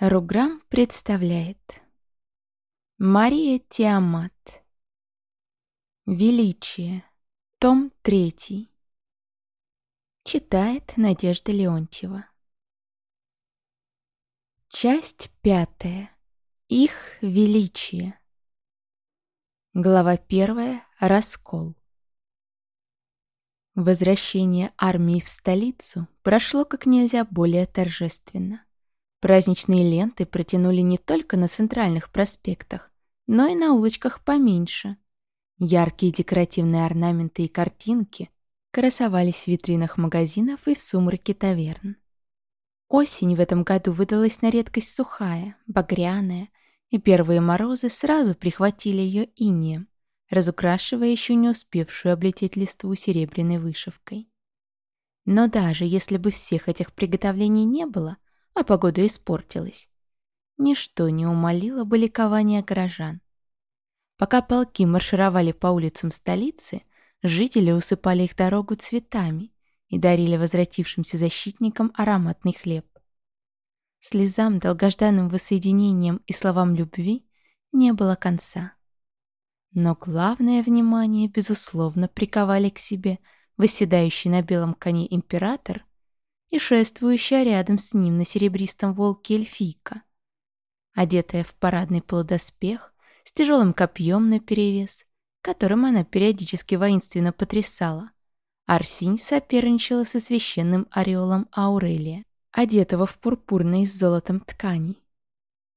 Руграм представляет. Мария Тиамат. Величие. Том 3 Читает Надежда Леонтьева. Часть пятая. Их величие. Глава первая. Раскол. Возвращение армии в столицу прошло как нельзя более торжественно. Праздничные ленты протянули не только на центральных проспектах, но и на улочках поменьше. Яркие декоративные орнаменты и картинки красовались в витринах магазинов и в сумраке таверн. Осень в этом году выдалась на редкость сухая, багряная, и первые морозы сразу прихватили ее инеем, разукрашивая еще не успевшую облететь листву серебряной вышивкой. Но даже если бы всех этих приготовлений не было, а погода испортилась. Ничто не умолило бы ликования горожан. Пока полки маршировали по улицам столицы, жители усыпали их дорогу цветами и дарили возвратившимся защитникам ароматный хлеб. Слезам, долгожданным воссоединением и словам любви не было конца. Но главное внимание, безусловно, приковали к себе восседающий на белом коне император и шествующая рядом с ним на серебристом волке эльфийка. Одетая в парадный полудоспех, с тяжелым копьем наперевес, которым она периодически воинственно потрясала, Арсинь соперничала со священным ореолом Аурелия, одетого в пурпурной с золотом ткани.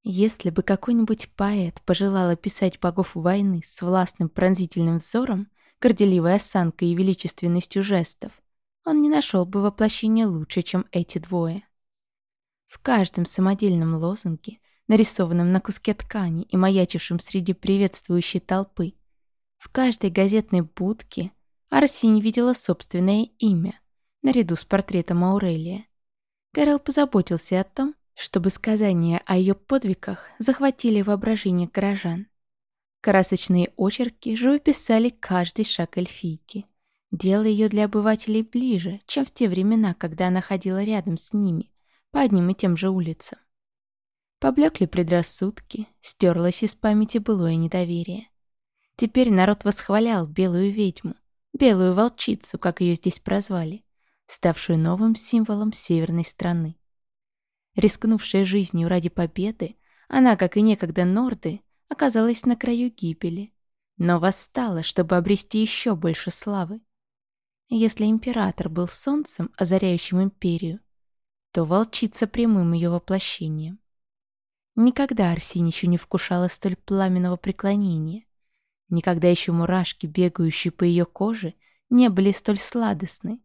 Если бы какой-нибудь поэт пожелал описать богов войны с властным пронзительным взором, горделивой осанкой и величественностью жестов, он не нашел бы воплощения лучше, чем эти двое. В каждом самодельном лозунге, нарисованном на куске ткани и маячившем среди приветствующей толпы, в каждой газетной будке Арсинь видела собственное имя, наряду с портретом Аурелия. Кэрол позаботился о том, чтобы сказания о ее подвигах захватили воображение горожан. Красочные очерки живописали каждый шаг эльфийки — делая ее для обывателей ближе, чем в те времена, когда она ходила рядом с ними, по одним и тем же улицам. Поблекли предрассудки, стерлось из памяти былое недоверие. Теперь народ восхвалял белую ведьму, белую волчицу, как ее здесь прозвали, ставшую новым символом северной страны. Рискнувшая жизнью ради победы, она, как и некогда Норды, оказалась на краю гибели, но восстала, чтобы обрести еще больше славы. Если император был солнцем, озаряющим империю, то волчица прямым ее воплощением. Никогда Арсень еще не вкушала столь пламенного преклонения. Никогда еще мурашки, бегающие по ее коже, не были столь сладостны.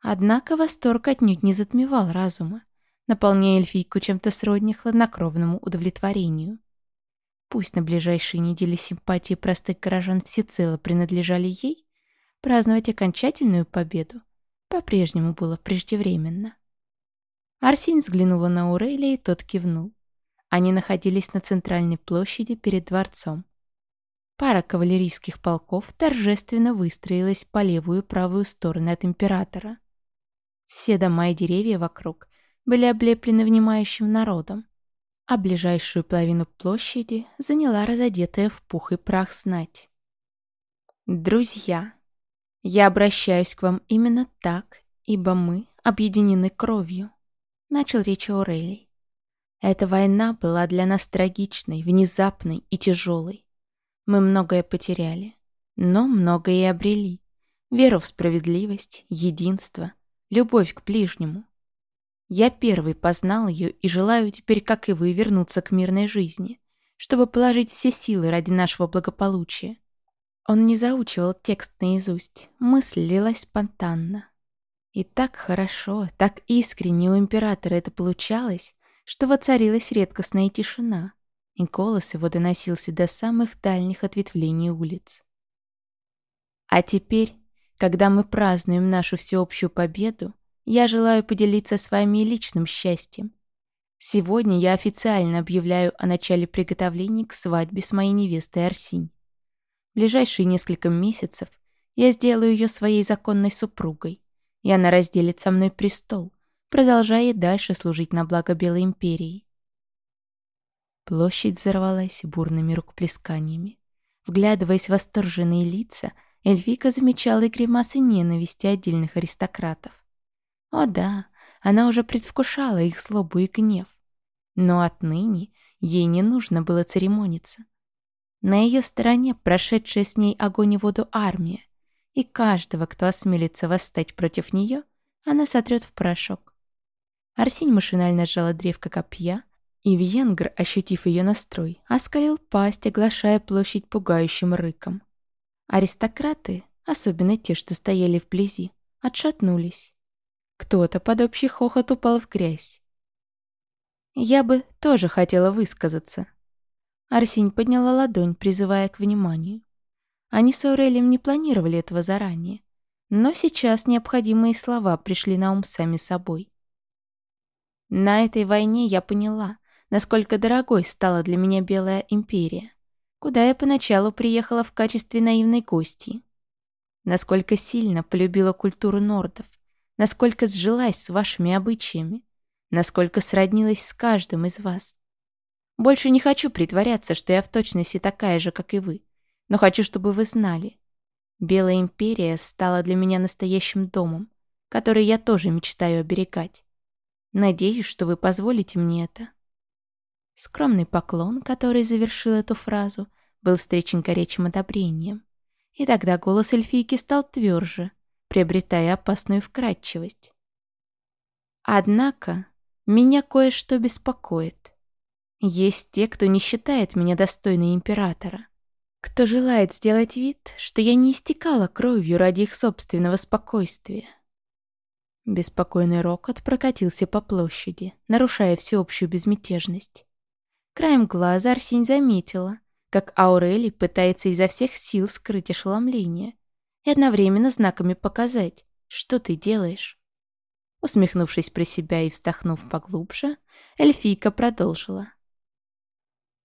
Однако восторг отнюдь не затмевал разума, наполняя эльфийку чем-то сродни хладнокровному удовлетворению. Пусть на ближайшие недели симпатии простых горожан всецело принадлежали ей, праздновать окончательную победу по-прежнему было преждевременно. Арсень взглянула на Урелия, и тот кивнул. Они находились на центральной площади перед дворцом. Пара кавалерийских полков торжественно выстроилась по левую и правую стороны от императора. Все дома и деревья вокруг были облеплены внимающим народом, а ближайшую половину площади заняла разодетая в пух и прах знать. «Друзья», «Я обращаюсь к вам именно так, ибо мы объединены кровью», — начал речь Аурелий. «Эта война была для нас трагичной, внезапной и тяжелой. Мы многое потеряли, но многое и обрели. Веру в справедливость, единство, любовь к ближнему. Я первый познал ее и желаю теперь, как и вы, вернуться к мирной жизни, чтобы положить все силы ради нашего благополучия. Он не заучивал текст наизусть, мысль лилась спонтанно. И так хорошо, так искренне у императора это получалось, что воцарилась редкостная тишина, и голос его доносился до самых дальних ответвлений улиц. А теперь, когда мы празднуем нашу всеобщую победу, я желаю поделиться с вами личным счастьем. Сегодня я официально объявляю о начале приготовлений к свадьбе с моей невестой Арсинь ближайшие несколько месяцев я сделаю ее своей законной супругой, и она разделит со мной престол, продолжая дальше служить на благо Белой Империи. Площадь взорвалась бурными рукоплесканиями. Вглядываясь в восторженные лица, Эльфика замечала и гримасы ненависти отдельных аристократов. О да, она уже предвкушала их злобу и гнев. Но отныне ей не нужно было церемониться. На ее стороне прошедшая с ней огонь и воду армия, и каждого, кто осмелится восстать против нее, она сотрет в порошок. Арсень машинально сжала древко копья, и Вьенгр, ощутив ее настрой, оскалил пасть, оглашая площадь пугающим рыком. Аристократы, особенно те, что стояли вблизи, отшатнулись. Кто-то под общий хохот упал в грязь. Я бы тоже хотела высказаться. Арсень подняла ладонь, призывая к вниманию. Они с Аурелием не планировали этого заранее, но сейчас необходимые слова пришли на ум сами собой. На этой войне я поняла, насколько дорогой стала для меня Белая Империя, куда я поначалу приехала в качестве наивной гости. Насколько сильно полюбила культуру нордов, насколько сжилась с вашими обычаями, насколько сроднилась с каждым из вас. Больше не хочу притворяться, что я в точности такая же, как и вы, но хочу, чтобы вы знали. Белая Империя стала для меня настоящим домом, который я тоже мечтаю оберегать. Надеюсь, что вы позволите мне это». Скромный поклон, который завершил эту фразу, был встречен горячим одобрением. И тогда голос эльфийки стал тверже, приобретая опасную вкрадчивость. Однако меня кое-что беспокоит. Есть те, кто не считает меня достойной императора, кто желает сделать вид, что я не истекала кровью ради их собственного спокойствия. Беспокойный рокот прокатился по площади, нарушая всеобщую безмятежность. Краем глаза Арсень заметила, как Аурели пытается изо всех сил скрыть ошеломление и одновременно знаками показать, что ты делаешь. Усмехнувшись про себя и вздохнув поглубже, эльфийка продолжила.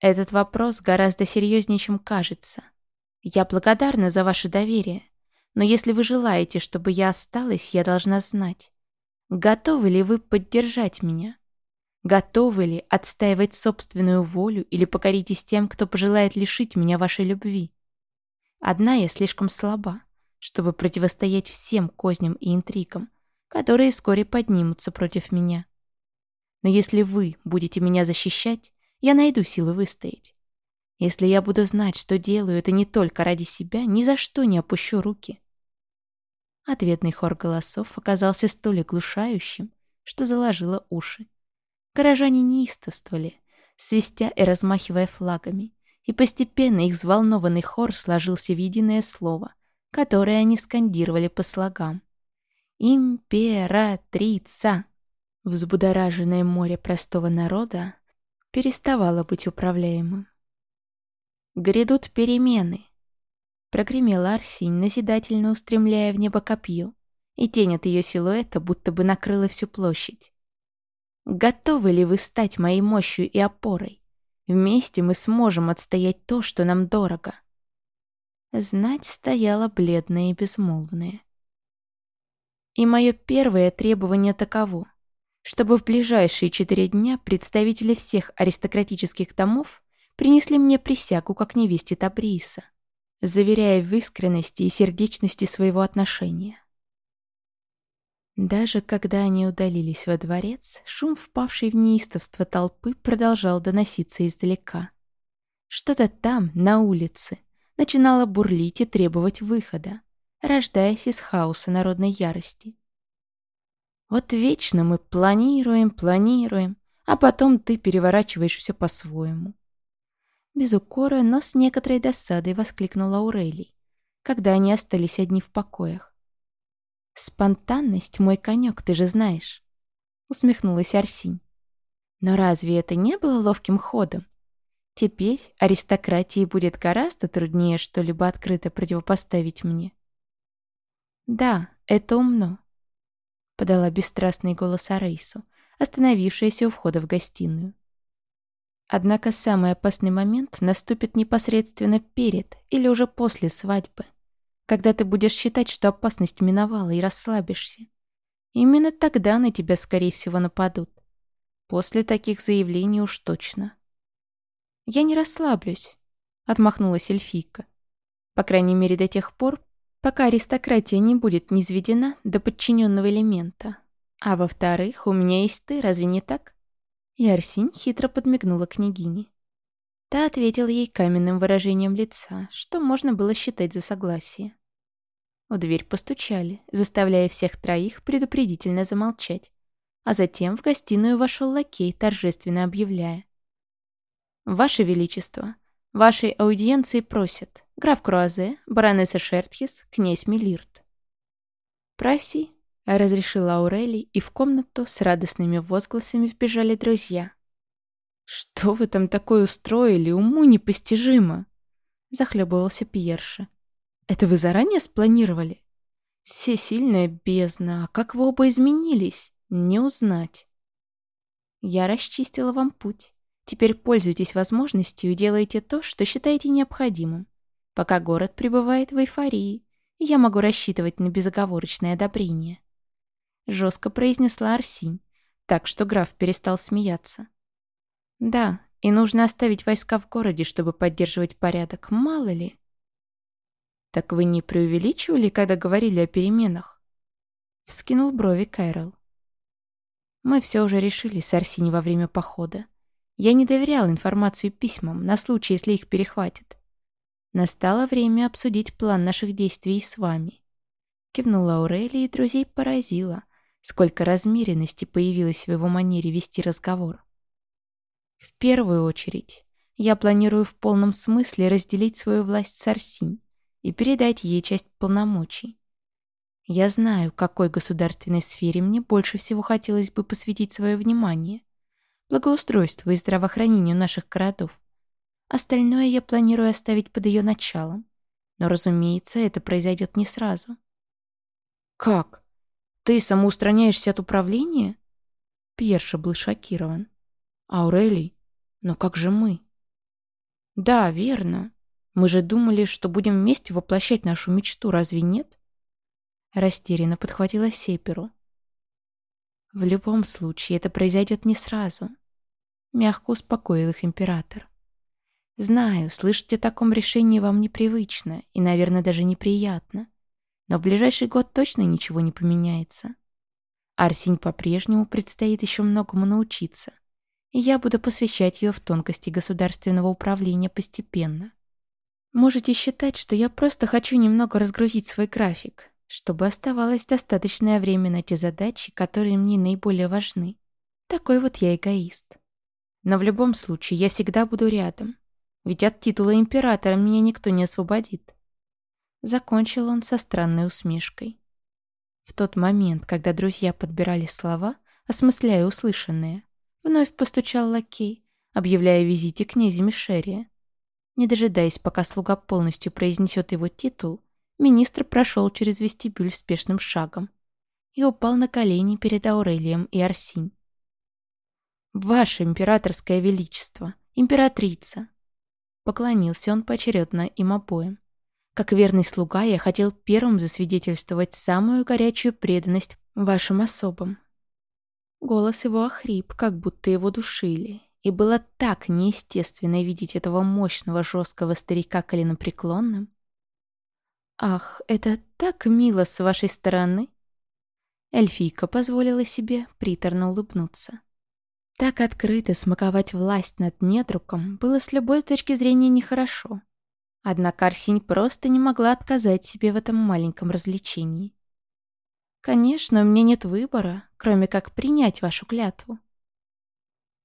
«Этот вопрос гораздо серьезнее, чем кажется. Я благодарна за ваше доверие, но если вы желаете, чтобы я осталась, я должна знать. Готовы ли вы поддержать меня? Готовы ли отстаивать собственную волю или покоритесь тем, кто пожелает лишить меня вашей любви? Одна я слишком слаба, чтобы противостоять всем козням и интригам, которые вскоре поднимутся против меня. Но если вы будете меня защищать, я найду силы выстоять. Если я буду знать, что делаю это не только ради себя, ни за что не опущу руки. Ответный хор голосов оказался столь оглушающим, что заложило уши. Горожане неистовствовали, свистя и размахивая флагами, и постепенно их взволнованный хор сложился в единое слово, которое они скандировали по слогам. «Императрица!» Взбудораженное море простого народа переставало быть управляемым. Грядут перемены, Прогремел Арсень, назидательно устремляя в небо копье, и тень от ее силуэта будто бы накрыла всю площадь. «Готовы ли вы стать моей мощью и опорой? Вместе мы сможем отстоять то, что нам дорого». Знать стояла бледная и безмолвная. И мое первое требование таково, чтобы в ближайшие четыре дня представители всех аристократических домов принесли мне присягу как невесте Табриса заверяя в искренности и сердечности своего отношения. Даже когда они удалились во дворец, шум впавшей в неистовство толпы продолжал доноситься издалека. Что-то там, на улице, начинало бурлить и требовать выхода, рождаясь из хаоса народной ярости. Вот вечно мы планируем, планируем, а потом ты переворачиваешь все по-своему. Без укора, но с некоторой досадой воскликнула Аурелий, когда они остались одни в покоях. «Спонтанность — мой конек, ты же знаешь», — усмехнулась Арсинь. «Но разве это не было ловким ходом? Теперь аристократии будет гораздо труднее что-либо открыто противопоставить мне». «Да, это умно», — подала бесстрастный голос Арейсу, остановившаяся у входа в гостиную. Однако самый опасный момент наступит непосредственно перед или уже после свадьбы, когда ты будешь считать, что опасность миновала и расслабишься. Именно тогда на тебя, скорее всего, нападут. После таких заявлений уж точно. «Я не расслаблюсь», — отмахнулась эльфийка. «По крайней мере, до тех пор, пока аристократия не будет низведена до подчиненного элемента. А во-вторых, у меня есть ты, разве не так?» И Арсинь хитро подмигнула княгине. Та ответила ей каменным выражением лица, что можно было считать за согласие. В дверь постучали, заставляя всех троих предупредительно замолчать. А затем в гостиную вошел лакей, торжественно объявляя. «Ваше Величество, вашей аудиенции просят граф Круазе, баронесса Шертхис, князь Мелирт». «Проси», — разрешила Аурели, и в комнату с радостными возгласами вбежали друзья. «Что вы там такое устроили? Уму непостижимо!» Захлебывался Пьерша. «Это вы заранее спланировали?» «Все сильная бездна, а как вы оба изменились? Не узнать». «Я расчистила вам путь. Теперь пользуйтесь возможностью и делайте то, что считаете необходимым. Пока город пребывает в эйфории, я могу рассчитывать на безоговорочное одобрение». Жестко произнесла Арсинь, так что граф перестал смеяться. Да, и нужно оставить войска в городе, чтобы поддерживать порядок, мало ли. Так вы не преувеличивали, когда говорили о переменах? Вскинул брови Кайрол. Мы все уже решили с Арсини во время похода. Я не доверял информацию письмам на случай, если их перехватят. Настало время обсудить план наших действий с вами. Кивнула Аурелия и друзей поразила, сколько размеренности появилось в его манере вести разговор. В первую очередь, я планирую в полном смысле разделить свою власть с Арсинь и передать ей часть полномочий. Я знаю, какой государственной сфере мне больше всего хотелось бы посвятить свое внимание. Благоустройству и здравоохранению наших городов. Остальное я планирую оставить под ее началом. Но, разумеется, это произойдет не сразу. «Как? Ты самоустраняешься от управления?» Пьерша был шокирован. Аурелий, но как же мы? Да, верно. Мы же думали, что будем вместе воплощать нашу мечту, разве нет? Растерянно подхватила Сеперу. В любом случае, это произойдет не сразу. Мягко успокоил их император. Знаю, слышать о таком решении вам непривычно и, наверное, даже неприятно. Но в ближайший год точно ничего не поменяется. Арсень по-прежнему предстоит еще многому научиться и я буду посвящать ее в тонкости государственного управления постепенно. Можете считать, что я просто хочу немного разгрузить свой график, чтобы оставалось достаточное время на те задачи, которые мне наиболее важны. Такой вот я эгоист. Но в любом случае я всегда буду рядом, ведь от титула императора меня никто не освободит. Закончил он со странной усмешкой. В тот момент, когда друзья подбирали слова, осмысляя услышанное, Вновь постучал лакей, объявляя о визите князя Мишерия. Не дожидаясь, пока слуга полностью произнесет его титул, министр прошел через вестибюль спешным шагом и упал на колени перед Аурелием и Арсинь. «Ваше императорское величество, императрица!» Поклонился он поочередно им обоим. Как верный слуга я хотел первым засвидетельствовать самую горячую преданность вашим особам. Голос его охрип, как будто его душили. И было так неестественно видеть этого мощного жесткого старика коленопреклонным. «Ах, это так мило с вашей стороны!» Эльфийка позволила себе приторно улыбнуться. Так открыто смаковать власть над недруком было с любой точки зрения нехорошо. Однако Арсень просто не могла отказать себе в этом маленьком развлечении. Конечно, у меня нет выбора, кроме как принять вашу клятву.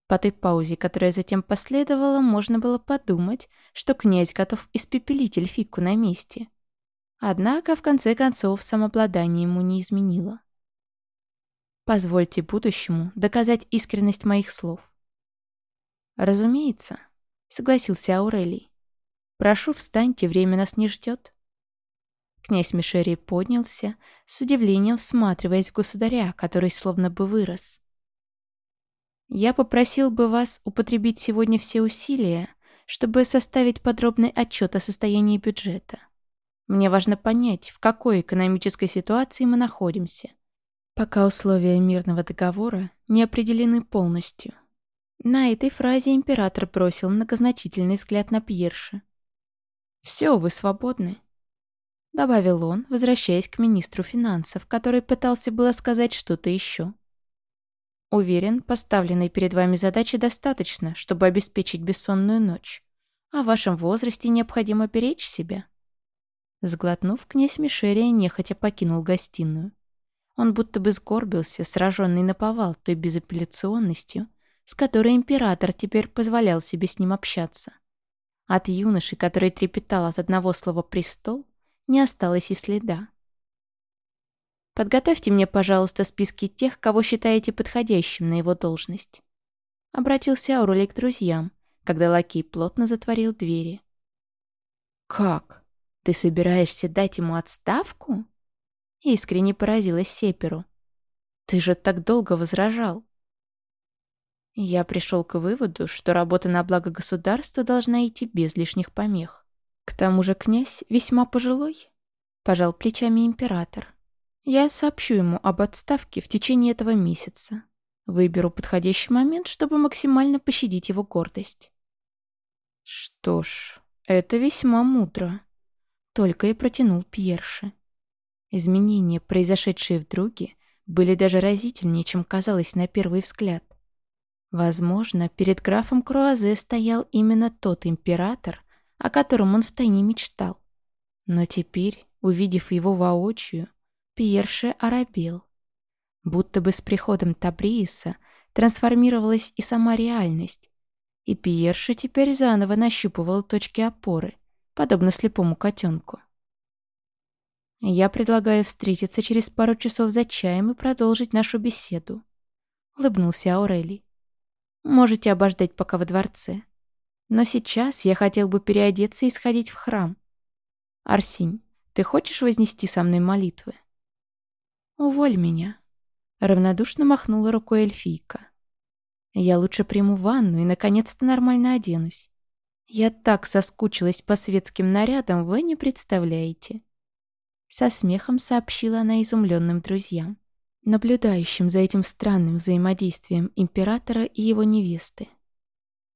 По той паузе, которая затем последовала, можно было подумать, что князь готов испепелить эльфику на месте. Однако, в конце концов, самообладание ему не изменило. Позвольте будущему доказать искренность моих слов. Разумеется, согласился Аурелий. Прошу, встаньте, время нас не ждет. Князь Мишери поднялся, с удивлением всматриваясь в государя, который словно бы вырос. «Я попросил бы вас употребить сегодня все усилия, чтобы составить подробный отчет о состоянии бюджета. Мне важно понять, в какой экономической ситуации мы находимся, пока условия мирного договора не определены полностью. На этой фразе император бросил многозначительный взгляд на Пьерши. «Все, вы свободны», — добавил он, возвращаясь к министру финансов, который пытался было сказать что-то еще. «Уверен, поставленной перед вами задачи достаточно, чтобы обеспечить бессонную ночь. О вашем возрасте необходимо беречь себя». Сглотнув, князь Мишерия нехотя покинул гостиную. Он будто бы сгорбился, сраженный наповал той безапелляционностью, с которой император теперь позволял себе с ним общаться. От юноши, который трепетал от одного слова «престол», не осталось и следа. «Подготовьте мне, пожалуйста, списки тех, кого считаете подходящим на его должность». Обратился Аурелий к друзьям, когда лакей плотно затворил двери. «Как? Ты собираешься дать ему отставку?» Искренне поразилась Сеперу. «Ты же так долго возражал». Я пришел к выводу, что работа на благо государства должна идти без лишних помех. К тому же князь весьма пожилой, пожал плечами император. Я сообщу ему об отставке в течение этого месяца. Выберу подходящий момент, чтобы максимально пощадить его гордость. Что ж, это весьма мудро. Только и протянул Пьерши. Изменения, произошедшие в друге, были даже разительнее, чем казалось на первый взгляд. Возможно, перед графом Круазе стоял именно тот император, о котором он втайне мечтал. Но теперь, увидев его воочию, Пьерше оробел. Будто бы с приходом Табрииса трансформировалась и сама реальность, и Пьерше теперь заново нащупывал точки опоры, подобно слепому котенку. «Я предлагаю встретиться через пару часов за чаем и продолжить нашу беседу», — улыбнулся Аурелий. Можете обождать пока во дворце. Но сейчас я хотел бы переодеться и сходить в храм. Арсинь, ты хочешь вознести со мной молитвы? Уволь меня. Равнодушно махнула рукой эльфийка. Я лучше приму ванну и наконец-то нормально оденусь. Я так соскучилась по светским нарядам, вы не представляете. Со смехом сообщила она изумленным друзьям наблюдающим за этим странным взаимодействием императора и его невесты.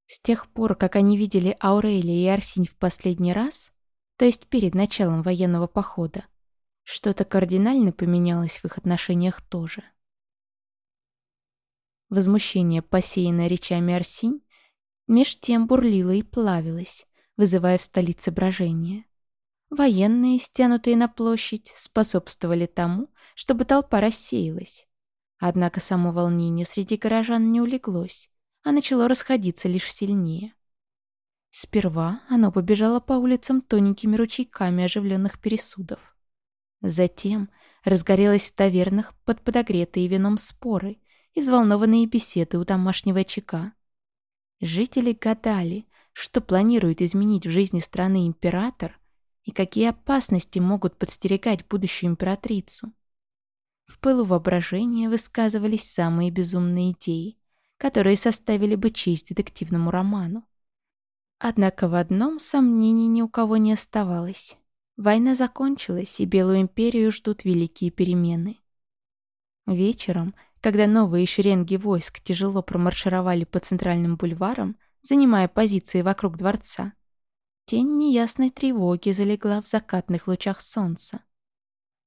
С тех пор, как они видели Аурелия и Арсинь в последний раз, то есть перед началом военного похода, что-то кардинально поменялось в их отношениях тоже. Возмущение, посеянное речами Арсинь, меж тем бурлило и плавилось, вызывая в столице брожение. Военные, стянутые на площадь, способствовали тому, чтобы толпа рассеялась. Однако само волнение среди горожан не улеглось, а начало расходиться лишь сильнее. Сперва оно побежало по улицам тоненькими ручейками оживленных пересудов. Затем разгорелось в тавернах под подогретые вином споры и взволнованные беседы у домашнего очага. Жители гадали, что планирует изменить в жизни страны император, и какие опасности могут подстерегать будущую императрицу. В пылу воображения высказывались самые безумные идеи, которые составили бы честь детективному роману. Однако в одном сомнений ни у кого не оставалось. Война закончилась, и Белую империю ждут великие перемены. Вечером, когда новые шеренги войск тяжело промаршировали по центральным бульварам, занимая позиции вокруг дворца, Тень неясной тревоги залегла в закатных лучах солнца.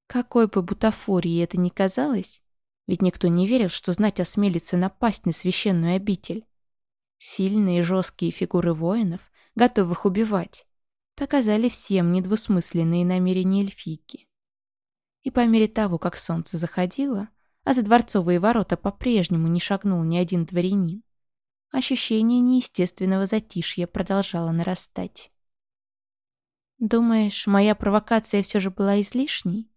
Какой бы бутафорией это ни казалось, ведь никто не верил, что знать осмелится напасть на священную обитель. Сильные жесткие фигуры воинов, готовых убивать, показали всем недвусмысленные намерения эльфийки. И по мере того, как солнце заходило, а за дворцовые ворота по-прежнему не шагнул ни один дворянин, ощущение неестественного затишья продолжало нарастать. «Думаешь, моя провокация все же была излишней?»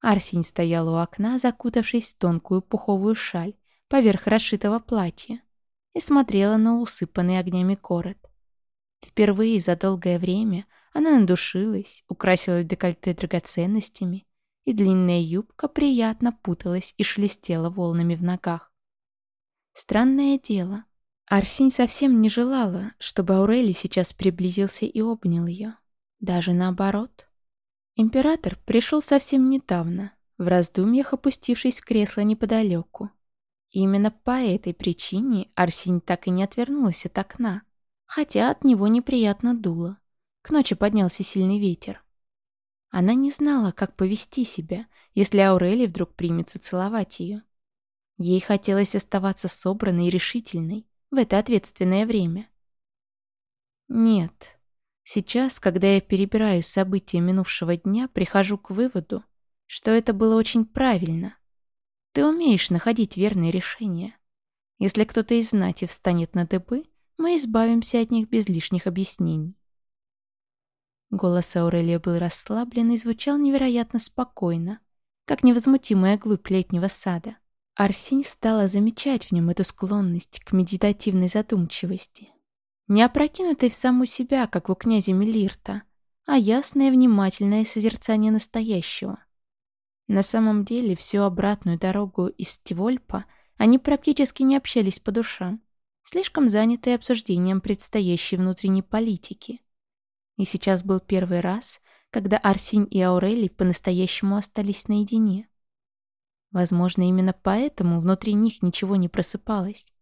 Арсень стоял у окна, закутавшись в тонкую пуховую шаль поверх расшитого платья и смотрела на усыпанный огнями город. Впервые за долгое время она надушилась, украсила декольте драгоценностями, и длинная юбка приятно путалась и шелестела волнами в ногах. Странное дело. Арсень совсем не желала, чтобы Аурели сейчас приблизился и обнял ее. Даже наоборот. Император пришел совсем недавно, в раздумьях опустившись в кресло неподалеку. И именно по этой причине Арсень так и не отвернулась от окна, хотя от него неприятно дуло. К ночи поднялся сильный ветер. Она не знала, как повести себя, если Аурели вдруг примется целовать ее. Ей хотелось оставаться собранной и решительной в это ответственное время. Нет. Сейчас, когда я перебираю события минувшего дня, прихожу к выводу, что это было очень правильно. Ты умеешь находить верные решения. Если кто-то из знати встанет на дыбы, мы избавимся от них без лишних объяснений. Голос Аурелия был расслаблен и звучал невероятно спокойно, как невозмутимая глубь летнего сада. Арсень стала замечать в нем эту склонность к медитативной задумчивости. Не опрокинутой в саму себя, как у князя Мелирта, а ясное внимательное созерцание настоящего. На самом деле, всю обратную дорогу из Стивольпа они практически не общались по душам, слишком занятые обсуждением предстоящей внутренней политики. И сейчас был первый раз, когда Арсинь и Аурели по-настоящему остались наедине. Возможно, именно поэтому внутри них ничего не просыпалось.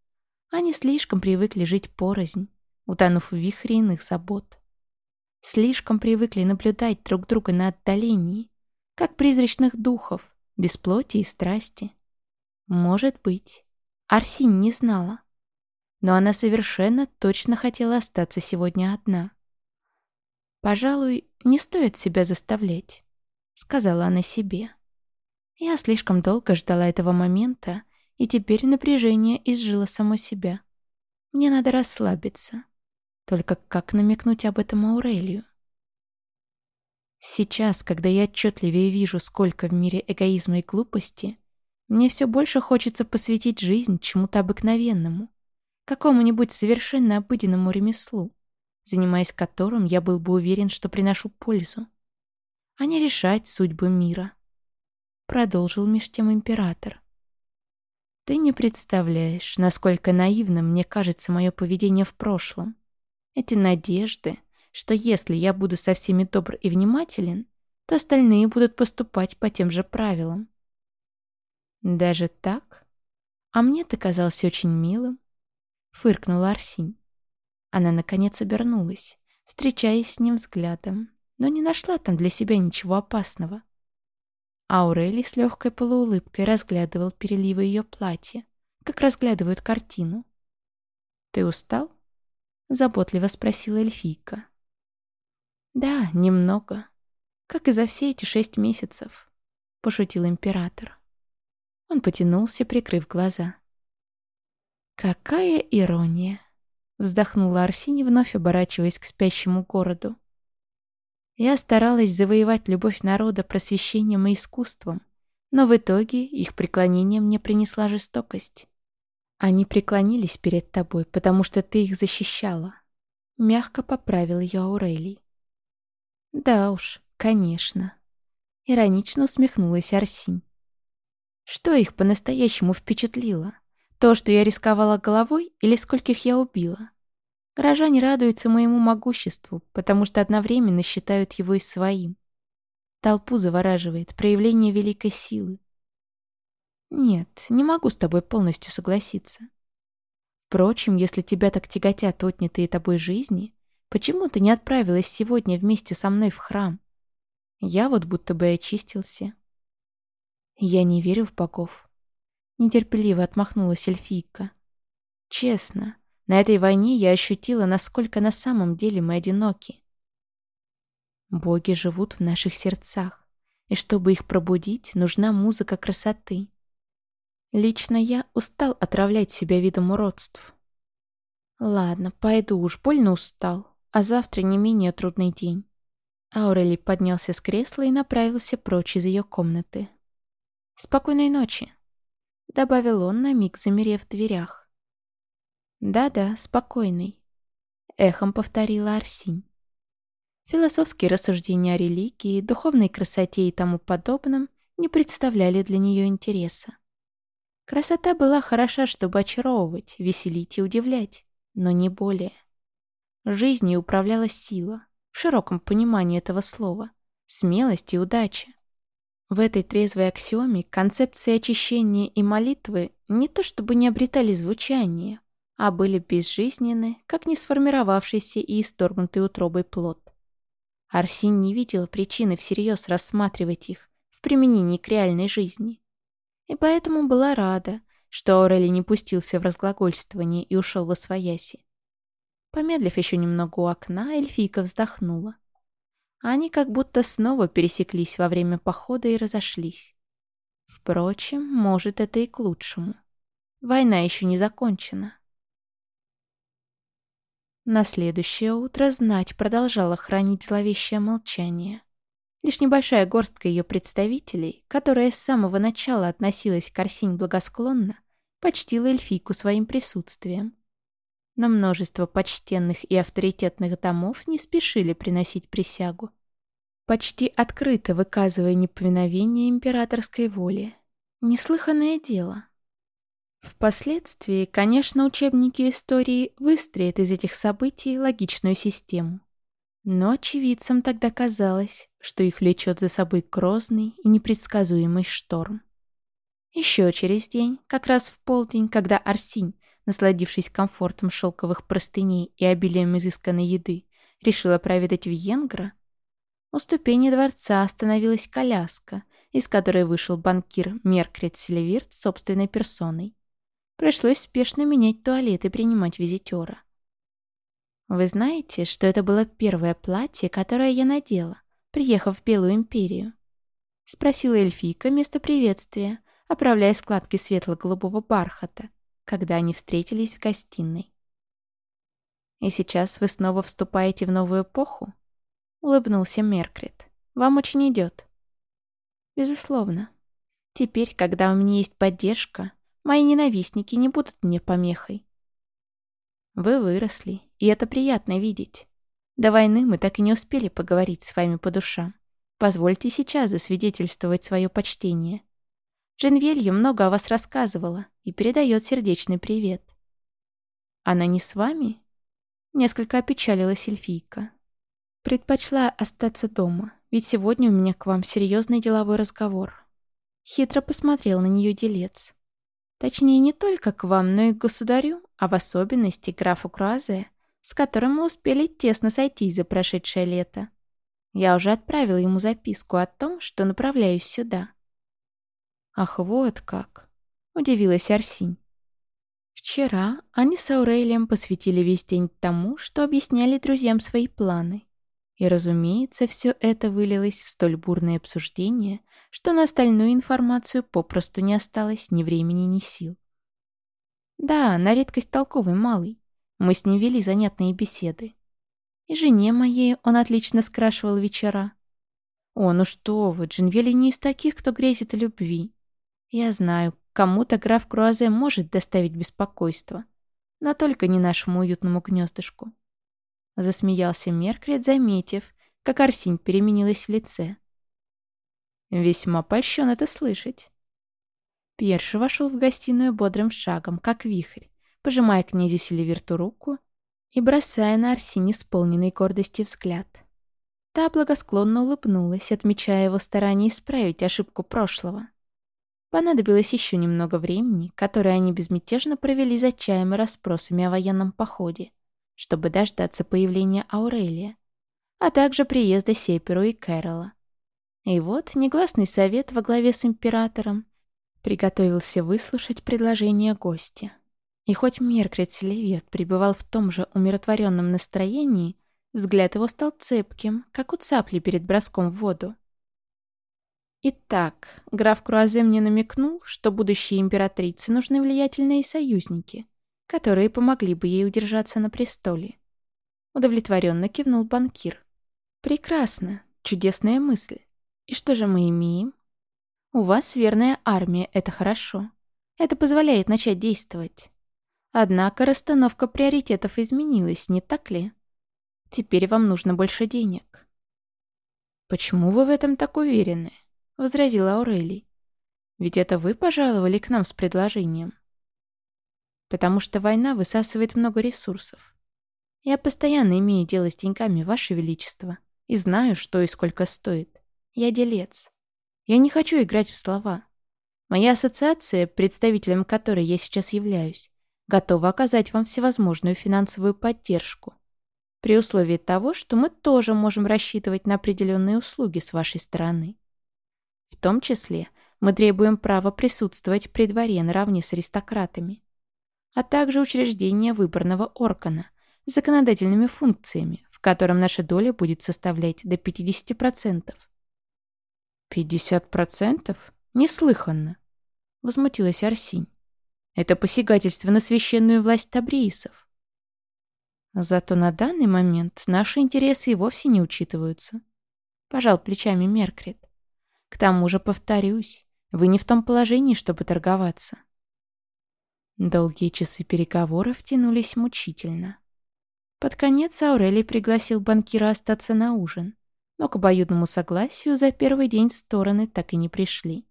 Они слишком привыкли жить порознь, утонув в вихре иных забот. Слишком привыкли наблюдать друг друга на отдалении, как призрачных духов, без плоти и страсти. Может быть, Арсинь не знала. Но она совершенно точно хотела остаться сегодня одна. «Пожалуй, не стоит себя заставлять», — сказала она себе. Я слишком долго ждала этого момента, и теперь напряжение изжило само себя. Мне надо расслабиться. Только как намекнуть об этом Аурелию? Сейчас, когда я отчетливее вижу, сколько в мире эгоизма и глупости, мне все больше хочется посвятить жизнь чему-то обыкновенному, какому-нибудь совершенно обыденному ремеслу занимаясь которым я был бы уверен, что приношу пользу, а не решать судьбы мира. Продолжил меж тем император. Ты не представляешь, насколько наивным мне кажется мое поведение в прошлом. Эти надежды, что если я буду со всеми добр и внимателен, то остальные будут поступать по тем же правилам. Даже так? А мне ты казался очень милым. Фыркнула Арсинь. Она, наконец, обернулась, встречаясь с ним взглядом, но не нашла там для себя ничего опасного. Аурели с легкой полуулыбкой разглядывал переливы ее платья, как разглядывают картину. «Ты устал?» — заботливо спросила эльфийка. «Да, немного. Как и за все эти шесть месяцев», — пошутил император. Он потянулся, прикрыв глаза. «Какая ирония!» Вздохнула Арсини, вновь оборачиваясь к спящему городу. Я старалась завоевать любовь народа просвещением и искусством, но в итоге их преклонение мне принесла жестокость. Они преклонились перед тобой, потому что ты их защищала. Мягко поправил ее Аурелий. Да уж, конечно. Иронично усмехнулась Арсинь. Что их по-настоящему впечатлило? То, что я рисковала головой или скольких я убила? Горожане радуются моему могуществу, потому что одновременно считают его и своим. Толпу завораживает проявление великой силы. Нет, не могу с тобой полностью согласиться. Впрочем, если тебя так тяготят отнятые тобой жизни, почему ты не отправилась сегодня вместе со мной в храм? Я вот будто бы очистился. Я не верю в богов. Нетерпеливо отмахнулась эльфийка. Честно, на этой войне я ощутила, насколько на самом деле мы одиноки. Боги живут в наших сердцах, и чтобы их пробудить, нужна музыка красоты. Лично я устал отравлять себя видом уродств. Ладно, пойду уж, больно устал, а завтра не менее трудный день. Аурели поднялся с кресла и направился прочь из ее комнаты. «Спокойной ночи!» — добавил он на миг, замерев в дверях. «Да-да, спокойный», — эхом повторила Арсинь. Философские рассуждения о религии, духовной красоте и тому подобном не представляли для нее интереса. Красота была хороша, чтобы очаровывать, веселить и удивлять, но не более. Жизнью управляла сила, в широком понимании этого слова, смелость и удача. В этой трезвой аксиоме концепции очищения и молитвы не то чтобы не обретали звучание, а были безжизненны, как не сформировавшийся и исторгнутый утробой плод. Арсин не видела причины всерьез рассматривать их в применении к реальной жизни. И поэтому была рада, что Орели не пустился в разглагольствование и ушел во свояси. Помедлив еще немного у окна, эльфийка вздохнула. Они как будто снова пересеклись во время похода и разошлись. Впрочем, может, это и к лучшему. Война еще не закончена. На следующее утро знать продолжала хранить зловещее молчание. Лишь небольшая горстка ее представителей, которая с самого начала относилась к Арсинь благосклонно, почтила эльфийку своим присутствием. Но множество почтенных и авторитетных домов не спешили приносить присягу, почти открыто выказывая неповиновение императорской воле. Неслыханное дело. Впоследствии, конечно, учебники истории выстроят из этих событий логичную систему. Но очевидцам тогда казалось, что их влечет за собой грозный и непредсказуемый шторм. Еще через день, как раз в полдень, когда Арсинь, насладившись комфортом шелковых простыней и обилием изысканной еды, решила проведать Вьенгра, у ступени дворца остановилась коляска, из которой вышел банкир Меркрит Селевирт собственной персоной. Пришлось спешно менять туалет и принимать визитера. Вы знаете, что это было первое платье, которое я надела, приехав в Белую Империю? Спросила эльфийка вместо приветствия, оправляя складки светло-голубого бархата, когда они встретились в гостиной. «И сейчас вы снова вступаете в новую эпоху?» — улыбнулся Меркрит. «Вам очень идет». «Безусловно. Теперь, когда у меня есть поддержка, мои ненавистники не будут мне помехой». «Вы выросли, и это приятно видеть. До войны мы так и не успели поговорить с вами по душам. Позвольте сейчас засвидетельствовать свое почтение. Женвелью много о вас рассказывала и передает сердечный привет. Она не с вами? Несколько опечалилась эльфийка. Предпочла остаться дома, ведь сегодня у меня к вам серьезный деловой разговор. Хитро посмотрел на нее делец. Точнее, не только к вам, но и к государю, а в особенности графу Круазе, с которым мы успели тесно сойтись за прошедшее лето. Я уже отправила ему записку о том, что направляюсь сюда. «Ах, вот как!» — удивилась Арсинь. Вчера они с Аурелием посвятили весь день тому, что объясняли друзьям свои планы. И, разумеется, все это вылилось в столь бурное обсуждение, что на остальную информацию попросту не осталось ни времени, ни сил. Да, на редкость толковый малый. Мы с ним вели занятные беседы. И жене моей он отлично скрашивал вечера. О, ну что вы, Джинвели не из таких, кто грезит о любви. Я знаю, кому-то граф Круазе может доставить беспокойство, но только не нашему уютному гнездышку. Засмеялся Меркрет, заметив, как Арсинь переменилась в лице. Весьма польщен это слышать. Перши вошел в гостиную бодрым шагом, как вихрь, пожимая князю Селиверту руку и бросая на Арсине исполненный гордости взгляд. Та благосклонно улыбнулась, отмечая его старание исправить ошибку прошлого. Понадобилось еще немного времени, которое они безмятежно провели за чаем и расспросами о военном походе, чтобы дождаться появления Аурелия, а также приезда Сеперу и Кэрола. И вот негласный совет во главе с императором приготовился выслушать предложение гостя. И хоть Меркрит Селеверт пребывал в том же умиротворенном настроении, взгляд его стал цепким, как у цапли перед броском в воду. Итак, граф Круазе мне намекнул, что будущей императрице нужны влиятельные союзники, которые помогли бы ей удержаться на престоле. Удовлетворенно кивнул банкир. Прекрасно, чудесная мысль. И что же мы имеем? У вас верная армия, это хорошо. Это позволяет начать действовать. Однако расстановка приоритетов изменилась, не так ли? Теперь вам нужно больше денег. Почему вы в этом так уверены? — возразила Аурелий. «Ведь это вы пожаловали к нам с предложением?» «Потому что война высасывает много ресурсов. Я постоянно имею дело с деньгами, Ваше Величество, и знаю, что и сколько стоит. Я делец. Я не хочу играть в слова. Моя ассоциация, представителем которой я сейчас являюсь, готова оказать вам всевозможную финансовую поддержку. При условии того, что мы тоже можем рассчитывать на определенные услуги с вашей стороны. В том числе мы требуем права присутствовать при дворе наравне с аристократами, а также учреждение выборного органа с законодательными функциями, в котором наша доля будет составлять до 50%. «50%? Неслыханно!» — возмутилась Арсинь. «Это посягательство на священную власть табриисов». Зато на данный момент наши интересы и вовсе не учитываются. Пожал плечами Меркрит. К тому же, повторюсь, вы не в том положении, чтобы торговаться. Долгие часы переговоров тянулись мучительно. Под конец Аурелий пригласил банкира остаться на ужин, но к обоюдному согласию за первый день стороны так и не пришли.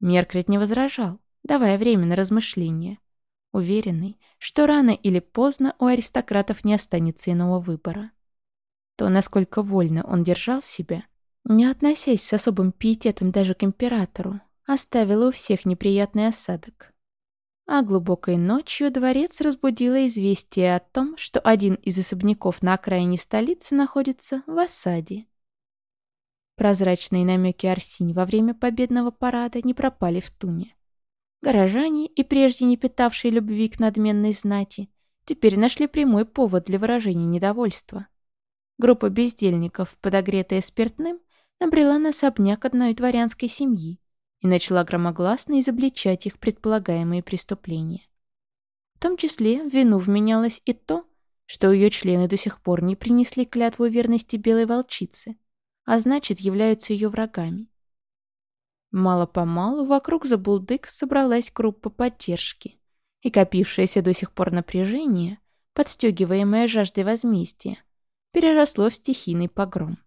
Меркрит не возражал, давая время на размышления, уверенный, что рано или поздно у аристократов не останется иного выбора. То, насколько вольно он держал себя, не относясь с особым пиететом даже к императору, оставила у всех неприятный осадок. А глубокой ночью дворец разбудило известие о том, что один из особняков на окраине столицы находится в осаде. Прозрачные намеки Арсинь во время победного парада не пропали в туне. Горожане, и прежде не питавшие любви к надменной знати, теперь нашли прямой повод для выражения недовольства. Группа бездельников, подогретая спиртным, набрела на особняк одной дворянской семьи и начала громогласно изобличать их предполагаемые преступления. В том числе в вину вменялось и то, что ее члены до сих пор не принесли клятву верности белой волчице, а значит, являются ее врагами. Мало-помалу вокруг Забулдык собралась группа поддержки, и копившееся до сих пор напряжение, подстегиваемое жаждой возмездия, переросло в стихийный погром.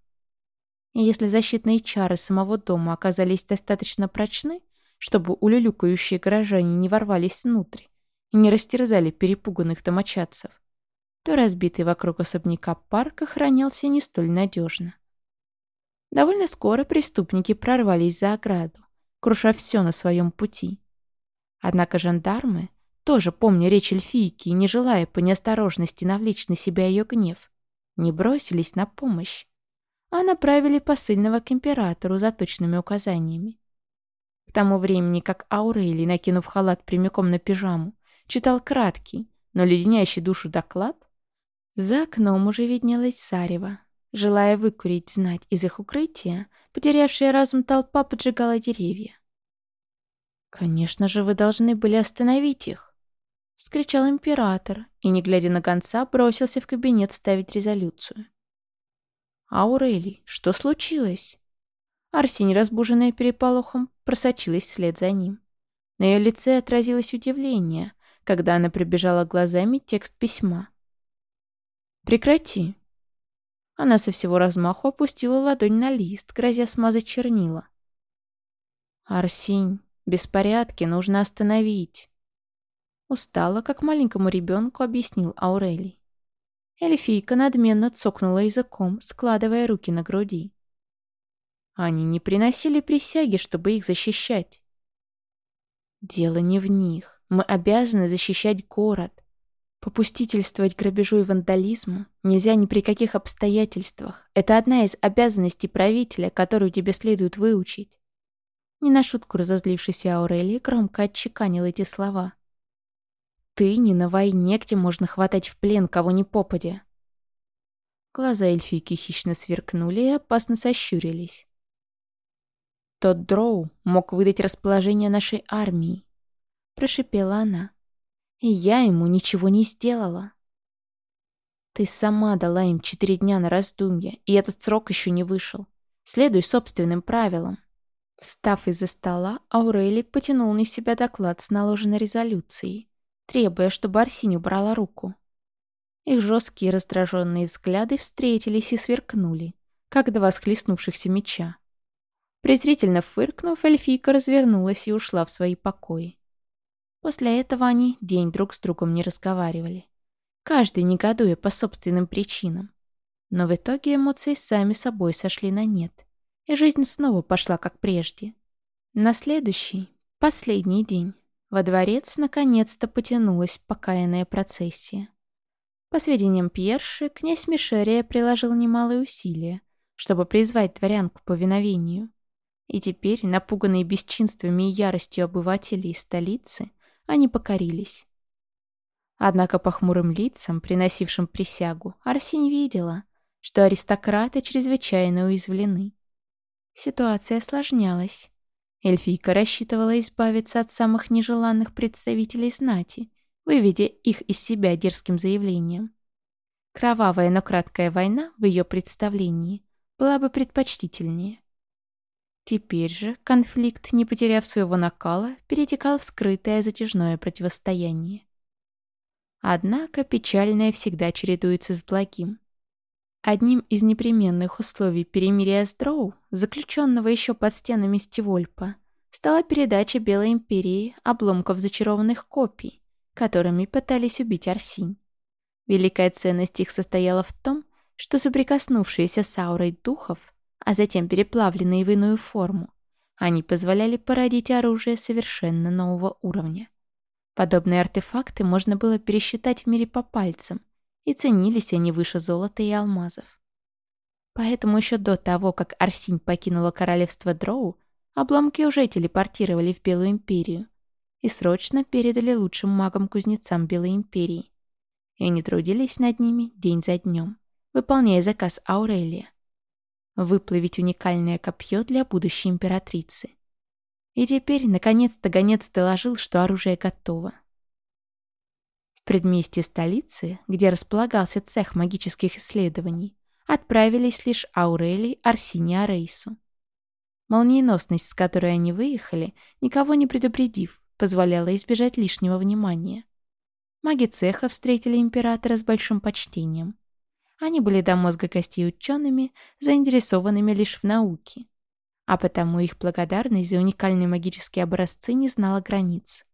И если защитные чары самого дома оказались достаточно прочны, чтобы улюлюкающие горожане не ворвались внутрь и не растерзали перепуганных домочадцев, то разбитый вокруг особняка парк охранялся не столь надежно. Довольно скоро преступники прорвались за ограду, круша все на своем пути. Однако жандармы, тоже помня речь эльфийки и не желая по неосторожности навлечь на себя ее гнев, не бросились на помощь а направили посыльного к императору за точными указаниями. К тому времени, как Аурелий, накинув халат прямиком на пижаму, читал краткий, но леденящий душу доклад, за окном уже виднелась Сарева. Желая выкурить знать из их укрытия, потерявшая разум толпа поджигала деревья. «Конечно же, вы должны были остановить их!» — вскричал император и, не глядя на конца, бросился в кабинет ставить резолюцию. «Аурелий, что случилось?» Арсень, разбуженная переполохом, просочилась вслед за ним. На ее лице отразилось удивление, когда она прибежала глазами текст письма. «Прекрати!» Она со всего размаху опустила ладонь на лист, грозя смазать чернила. «Арсень, беспорядки нужно остановить!» Устала, как маленькому ребенку, объяснил Аурелий. Эльфийка надменно цокнула языком, складывая руки на груди. Они не приносили присяги, чтобы их защищать. Дело не в них. Мы обязаны защищать город. Попустительствовать грабежу и вандализму нельзя ни при каких обстоятельствах. Это одна из обязанностей правителя, которую тебе следует выучить. Не на шутку разозлившийся Аурелия громко отчеканил эти слова. Ты не на войне, где можно хватать в плен кого ни попадя. Глаза эльфийки хищно сверкнули и опасно сощурились. Тот дроу мог выдать расположение нашей армии, прошипела она. И я ему ничего не сделала. Ты сама дала им четыре дня на раздумье, и этот срок еще не вышел. Следуй собственным правилам. Встав из-за стола, Аурели потянул на себя доклад с наложенной резолюцией требуя, чтобы Арсинь убрала руку. Их жесткие раздраженные взгляды встретились и сверкнули, как два схлестнувшихся меча. Презрительно фыркнув, эльфийка развернулась и ушла в свои покои. После этого они день друг с другом не разговаривали. Каждый негодуя по собственным причинам. Но в итоге эмоции сами собой сошли на нет. и жизнь снова пошла как прежде. На следующий, последний день, во дворец наконец-то потянулась покаянная процессия. По сведениям Пьерши, князь Мишерия приложил немалые усилия, чтобы призвать дворян к повиновению. И теперь, напуганные бесчинствами и яростью обывателей столицы, они покорились. Однако по хмурым лицам, приносившим присягу, Арсень видела, что аристократы чрезвычайно уязвлены. Ситуация осложнялась. Эльфийка рассчитывала избавиться от самых нежеланных представителей знати, выведя их из себя дерзким заявлением. Кровавая, но краткая война в ее представлении была бы предпочтительнее. Теперь же конфликт, не потеряв своего накала, перетекал в скрытое затяжное противостояние. Однако печальное всегда чередуется с благим. Одним из непременных условий перемирия с Дроу, заключенного еще под стенами Стивольпа, стала передача Белой Империи обломков зачарованных копий, которыми пытались убить Арсинь. Великая ценность их состояла в том, что соприкоснувшиеся с аурой духов, а затем переплавленные в иную форму, они позволяли породить оружие совершенно нового уровня. Подобные артефакты можно было пересчитать в мире по пальцам, и ценились они выше золота и алмазов. Поэтому еще до того, как Арсинь покинула королевство Дроу, обломки уже телепортировали в Белую Империю и срочно передали лучшим магам-кузнецам Белой Империи. И они трудились над ними день за днем, выполняя заказ Аурелия. Выплавить уникальное копье для будущей императрицы. И теперь, наконец-то, гонец доложил, что оружие готово предместье столицы, где располагался цех магических исследований, отправились лишь Аурелий, Арсини Арейсу. Молниеносность, с которой они выехали, никого не предупредив, позволяла избежать лишнего внимания. Маги цеха встретили императора с большим почтением. Они были до мозга костей учеными, заинтересованными лишь в науке. А потому их благодарность за уникальные магические образцы не знала границ.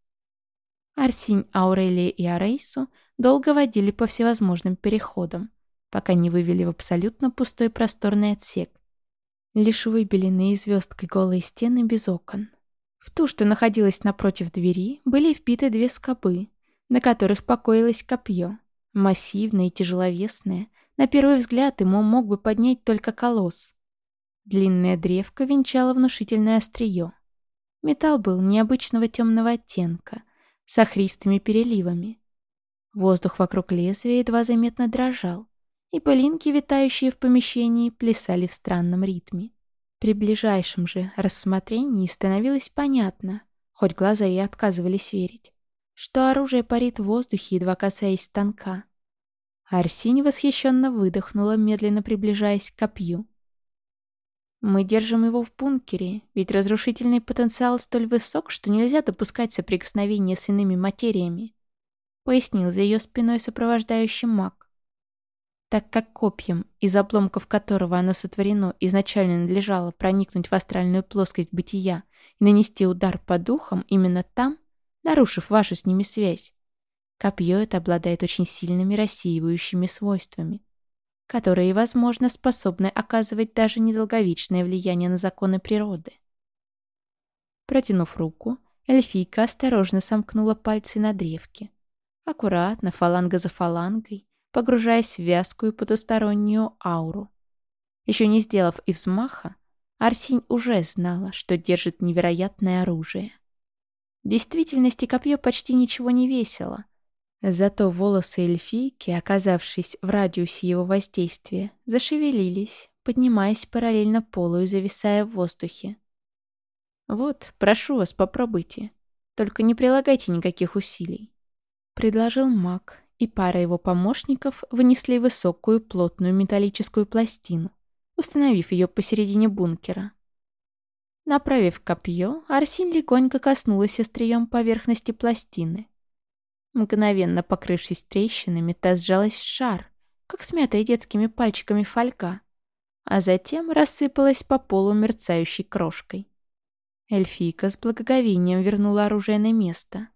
Арсинь, Аурелия и Арейсу долго водили по всевозможным переходам, пока не вывели в абсолютно пустой просторный отсек. Лишь выбеленные звездкой голые стены без окон. В ту, что находилась напротив двери, были вбиты две скобы, на которых покоилось копье. Массивное и тяжеловесное, на первый взгляд ему мог бы поднять только колосс. Длинная древка венчала внушительное острие. Металл был необычного темного оттенка, с охристыми переливами. Воздух вокруг лезвия едва заметно дрожал, и пылинки, витающие в помещении, плясали в странном ритме. При ближайшем же рассмотрении становилось понятно, хоть глаза и отказывались верить, что оружие парит в воздухе, едва касаясь станка. Арсинь восхищенно выдохнула, медленно приближаясь к копью. Мы держим его в бункере, ведь разрушительный потенциал столь высок, что нельзя допускать соприкосновения с иными материями», — пояснил за ее спиной сопровождающий маг. Так как копьем, из обломков которого оно сотворено, изначально надлежало проникнуть в астральную плоскость бытия и нанести удар по духам именно там, нарушив вашу с ними связь, копье это обладает очень сильными рассеивающими свойствами которые, возможно, способны оказывать даже недолговечное влияние на законы природы. Протянув руку, эльфийка осторожно сомкнула пальцы на древке. Аккуратно, фаланга за фалангой, погружаясь в вязкую потустороннюю ауру. Еще не сделав и взмаха, Арсинь уже знала, что держит невероятное оружие. В действительности копье почти ничего не весило, Зато волосы эльфийки, оказавшись в радиусе его воздействия, зашевелились, поднимаясь параллельно полу и зависая в воздухе. «Вот, прошу вас, попробуйте. Только не прилагайте никаких усилий», — предложил маг, и пара его помощников вынесли высокую плотную металлическую пластину, установив ее посередине бункера. Направив копье, Арсин легонько коснулась острием поверхности пластины, Мгновенно покрывшись трещинами, та сжалась в шар, как смятая детскими пальчиками фольга, а затем рассыпалась по полу мерцающей крошкой. Эльфийка с благоговением вернула оружие на место.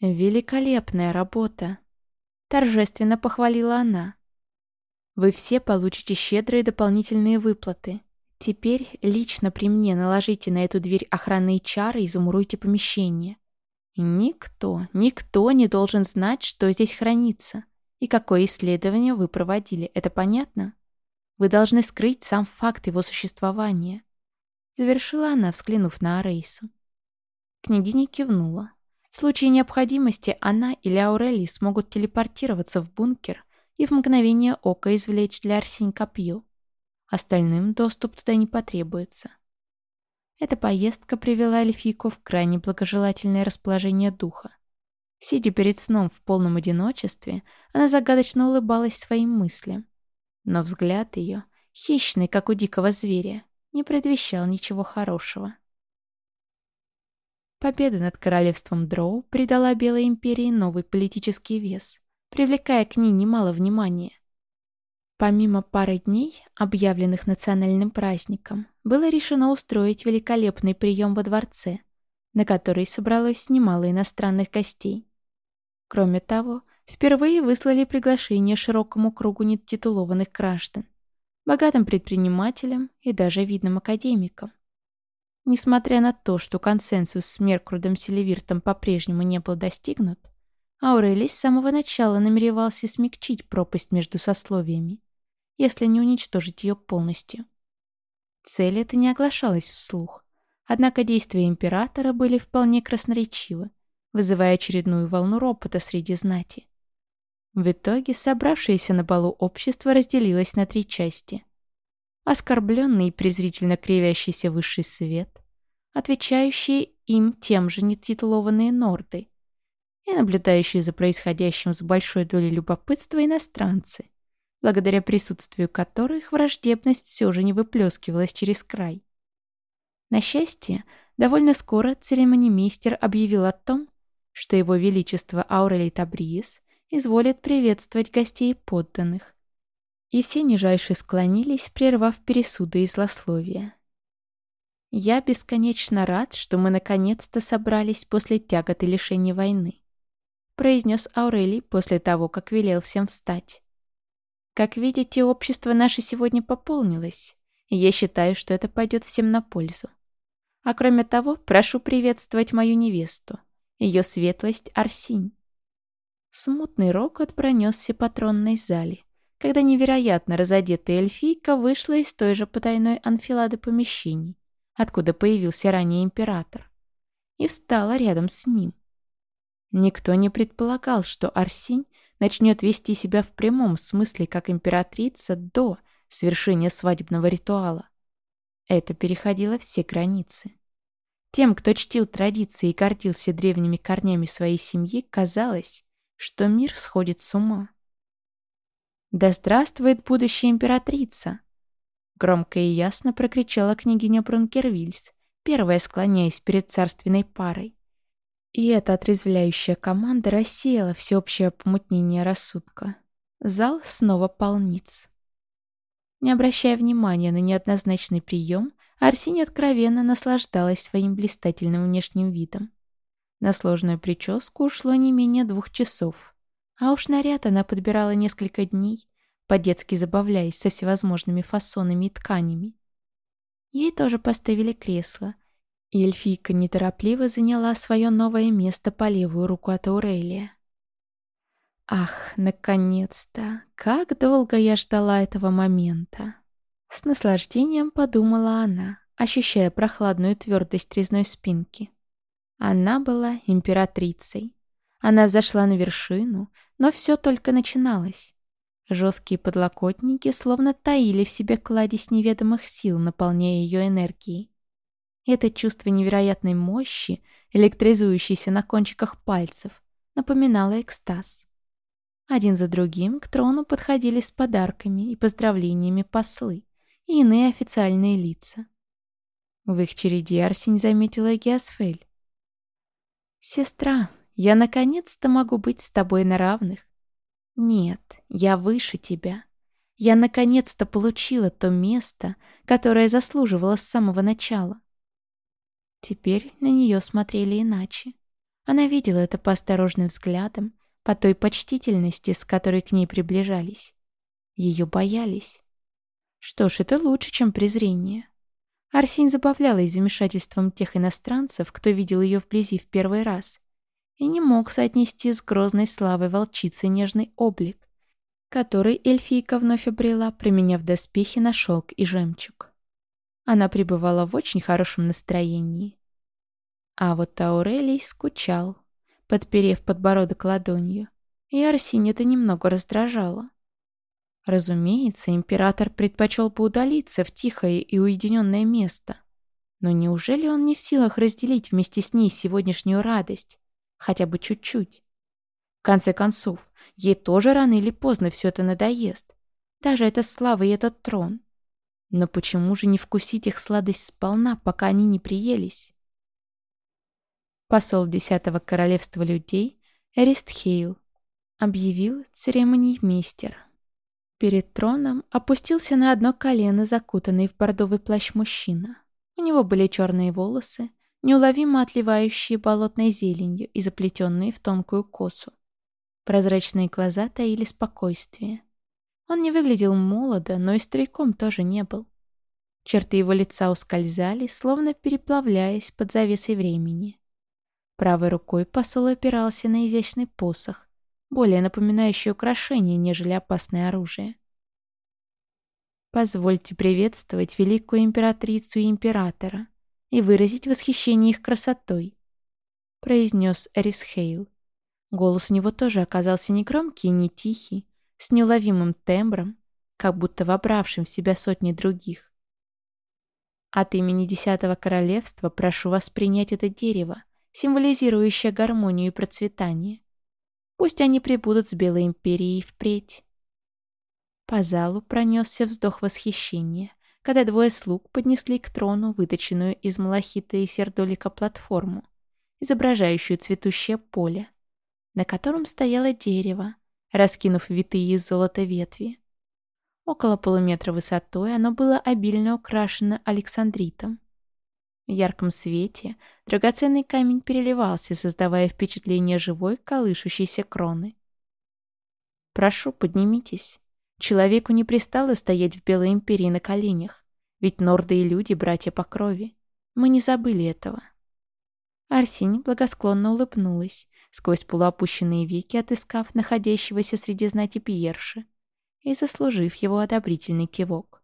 «Великолепная работа!» — торжественно похвалила она. «Вы все получите щедрые дополнительные выплаты. Теперь лично при мне наложите на эту дверь охранные чары и замуруйте помещение. Никто, никто не должен знать, что здесь хранится и какое исследование вы проводили. Это понятно? Вы должны скрыть сам факт его существования. Завершила она, взглянув на Арейсу. Княгиня кивнула. В случае необходимости она или Аурелий смогут телепортироваться в бункер и в мгновение ока извлечь для Арсень копье. Остальным доступ туда не потребуется. Эта поездка привела эльфийку в крайне благожелательное расположение духа. Сидя перед сном в полном одиночестве, она загадочно улыбалась своим мыслям. Но взгляд ее, хищный, как у дикого зверя, не предвещал ничего хорошего. Победа над королевством Дроу придала Белой империи новый политический вес, привлекая к ней немало внимания. Помимо пары дней, объявленных национальным праздником, было решено устроить великолепный прием во дворце, на который собралось немало иностранных гостей. Кроме того, впервые выслали приглашение широкому кругу нетитулованных граждан, богатым предпринимателям и даже видным академикам. Несмотря на то, что консенсус с Меркрудом Селивиртом по-прежнему не был достигнут, Аурелий с самого начала намеревался смягчить пропасть между сословиями, если не уничтожить ее полностью. Цель эта не оглашалась вслух, однако действия императора были вполне красноречивы, вызывая очередную волну ропота среди знати. В итоге собравшееся на балу общество разделилось на три части — оскорбленный и презрительно кривящийся высший свет, отвечающие им тем же нетитулованные норды и наблюдающие за происходящим с большой долей любопытства иностранцы, благодаря присутствию которых враждебность все же не выплескивалась через край. На счастье, довольно скоро церемонимейстер объявил о том, что его величество Аурелий Табриес изволит приветствовать гостей подданных, и все нижайше склонились, прервав пересуды и злословия. «Я бесконечно рад, что мы наконец-то собрались после тягот и лишений войны», произнес Аурелий после того, как велел всем встать. «Как видите, общество наше сегодня пополнилось, я считаю, что это пойдет всем на пользу. А кроме того, прошу приветствовать мою невесту, ее светлость Арсинь». Смутный рокот пронесся по тронной зале когда невероятно разодетая эльфийка вышла из той же потайной анфилады помещений, откуда появился ранее император, и встала рядом с ним. Никто не предполагал, что Арсень начнет вести себя в прямом смысле как императрица до свершения свадебного ритуала. Это переходило все границы. Тем, кто чтил традиции и гордился древними корнями своей семьи, казалось, что мир сходит с ума. «Да здравствует будущая императрица!» Громко и ясно прокричала княгиня Брункервильс, первая склоняясь перед царственной парой. И эта отрезвляющая команда рассеяла всеобщее помутнение рассудка. Зал снова полниц. Не обращая внимания на неоднозначный прием, Арсинь откровенно наслаждалась своим блистательным внешним видом. На сложную прическу ушло не менее двух часов. А уж наряд она подбирала несколько дней, по-детски забавляясь со всевозможными фасонами и тканями. Ей тоже поставили кресло, и эльфийка неторопливо заняла свое новое место по левую руку от Аурелия. Ах, наконец-то! Как долго я ждала этого момента! С наслаждением подумала она, ощущая прохладную твердость резной спинки. Она была императрицей. Она взошла на вершину, но все только начиналось. Жесткие подлокотники словно таили в себе кладезь неведомых сил, наполняя ее энергией. Это чувство невероятной мощи, электризующейся на кончиках пальцев, напоминало экстаз. Один за другим к трону подходили с подарками и поздравлениями послы и иные официальные лица. В их череде Арсень заметила Геосфель. «Сестра, я наконец-то могу быть с тобой на равных. Нет, я выше тебя. Я наконец-то получила то место, которое заслуживала с самого начала. Теперь на нее смотрели иначе. Она видела это по осторожным взглядам, по той почтительности, с которой к ней приближались. Ее боялись. Что ж, это лучше, чем презрение. Арсень забавлялась замешательством тех иностранцев, кто видел ее вблизи в первый раз, и не мог соотнести с грозной славой волчицы нежный облик, который эльфийка вновь обрела, применяв доспехи на шелк и жемчуг. Она пребывала в очень хорошем настроении. А вот Аурелий скучал, подперев подбородок ладонью, и Арсинь это немного раздражало. Разумеется, император предпочел бы удалиться в тихое и уединенное место. Но неужели он не в силах разделить вместе с ней сегодняшнюю радость? Хотя бы чуть-чуть. В конце концов, ей тоже рано или поздно все это надоест. Даже эта слава и этот трон. Но почему же не вкусить их сладость сполна, пока они не приелись? Посол Десятого Королевства людей Эристхейл объявил церемониймейстер. Перед троном опустился на одно колено закутанный в бордовый плащ мужчина. У него были черные волосы, неуловимо отливающие болотной зеленью и заплетенные в тонкую косу. Прозрачные глаза таили спокойствие. Он не выглядел молодо, но и стариком тоже не был. Черты его лица ускользали, словно переплавляясь под завесой времени. Правой рукой посол опирался на изящный посох, более напоминающий украшение, нежели опасное оружие. Позвольте приветствовать великую императрицу и императора и выразить восхищение их красотой, произнес Эрисхейл. Голос у него тоже оказался не громкий и не тихий, с неуловимым тембром, как будто вобравшим в себя сотни других. От имени Десятого Королевства прошу вас принять это дерево, символизирующее гармонию и процветание. Пусть они прибудут с Белой Империей впредь. По залу пронесся вздох восхищения, когда двое слуг поднесли к трону выточенную из малахита и сердолика платформу, изображающую цветущее поле, на котором стояло дерево, раскинув витые из золота ветви. Около полуметра высотой оно было обильно украшено александритом. В ярком свете драгоценный камень переливался, создавая впечатление живой, колышущейся кроны. «Прошу, поднимитесь. Человеку не пристало стоять в Белой Империи на коленях, ведь норды и люди — братья по крови. Мы не забыли этого». Арсень благосклонно улыбнулась, сквозь полуопущенные веки отыскав находящегося среди знати Пьерши и заслужив его одобрительный кивок.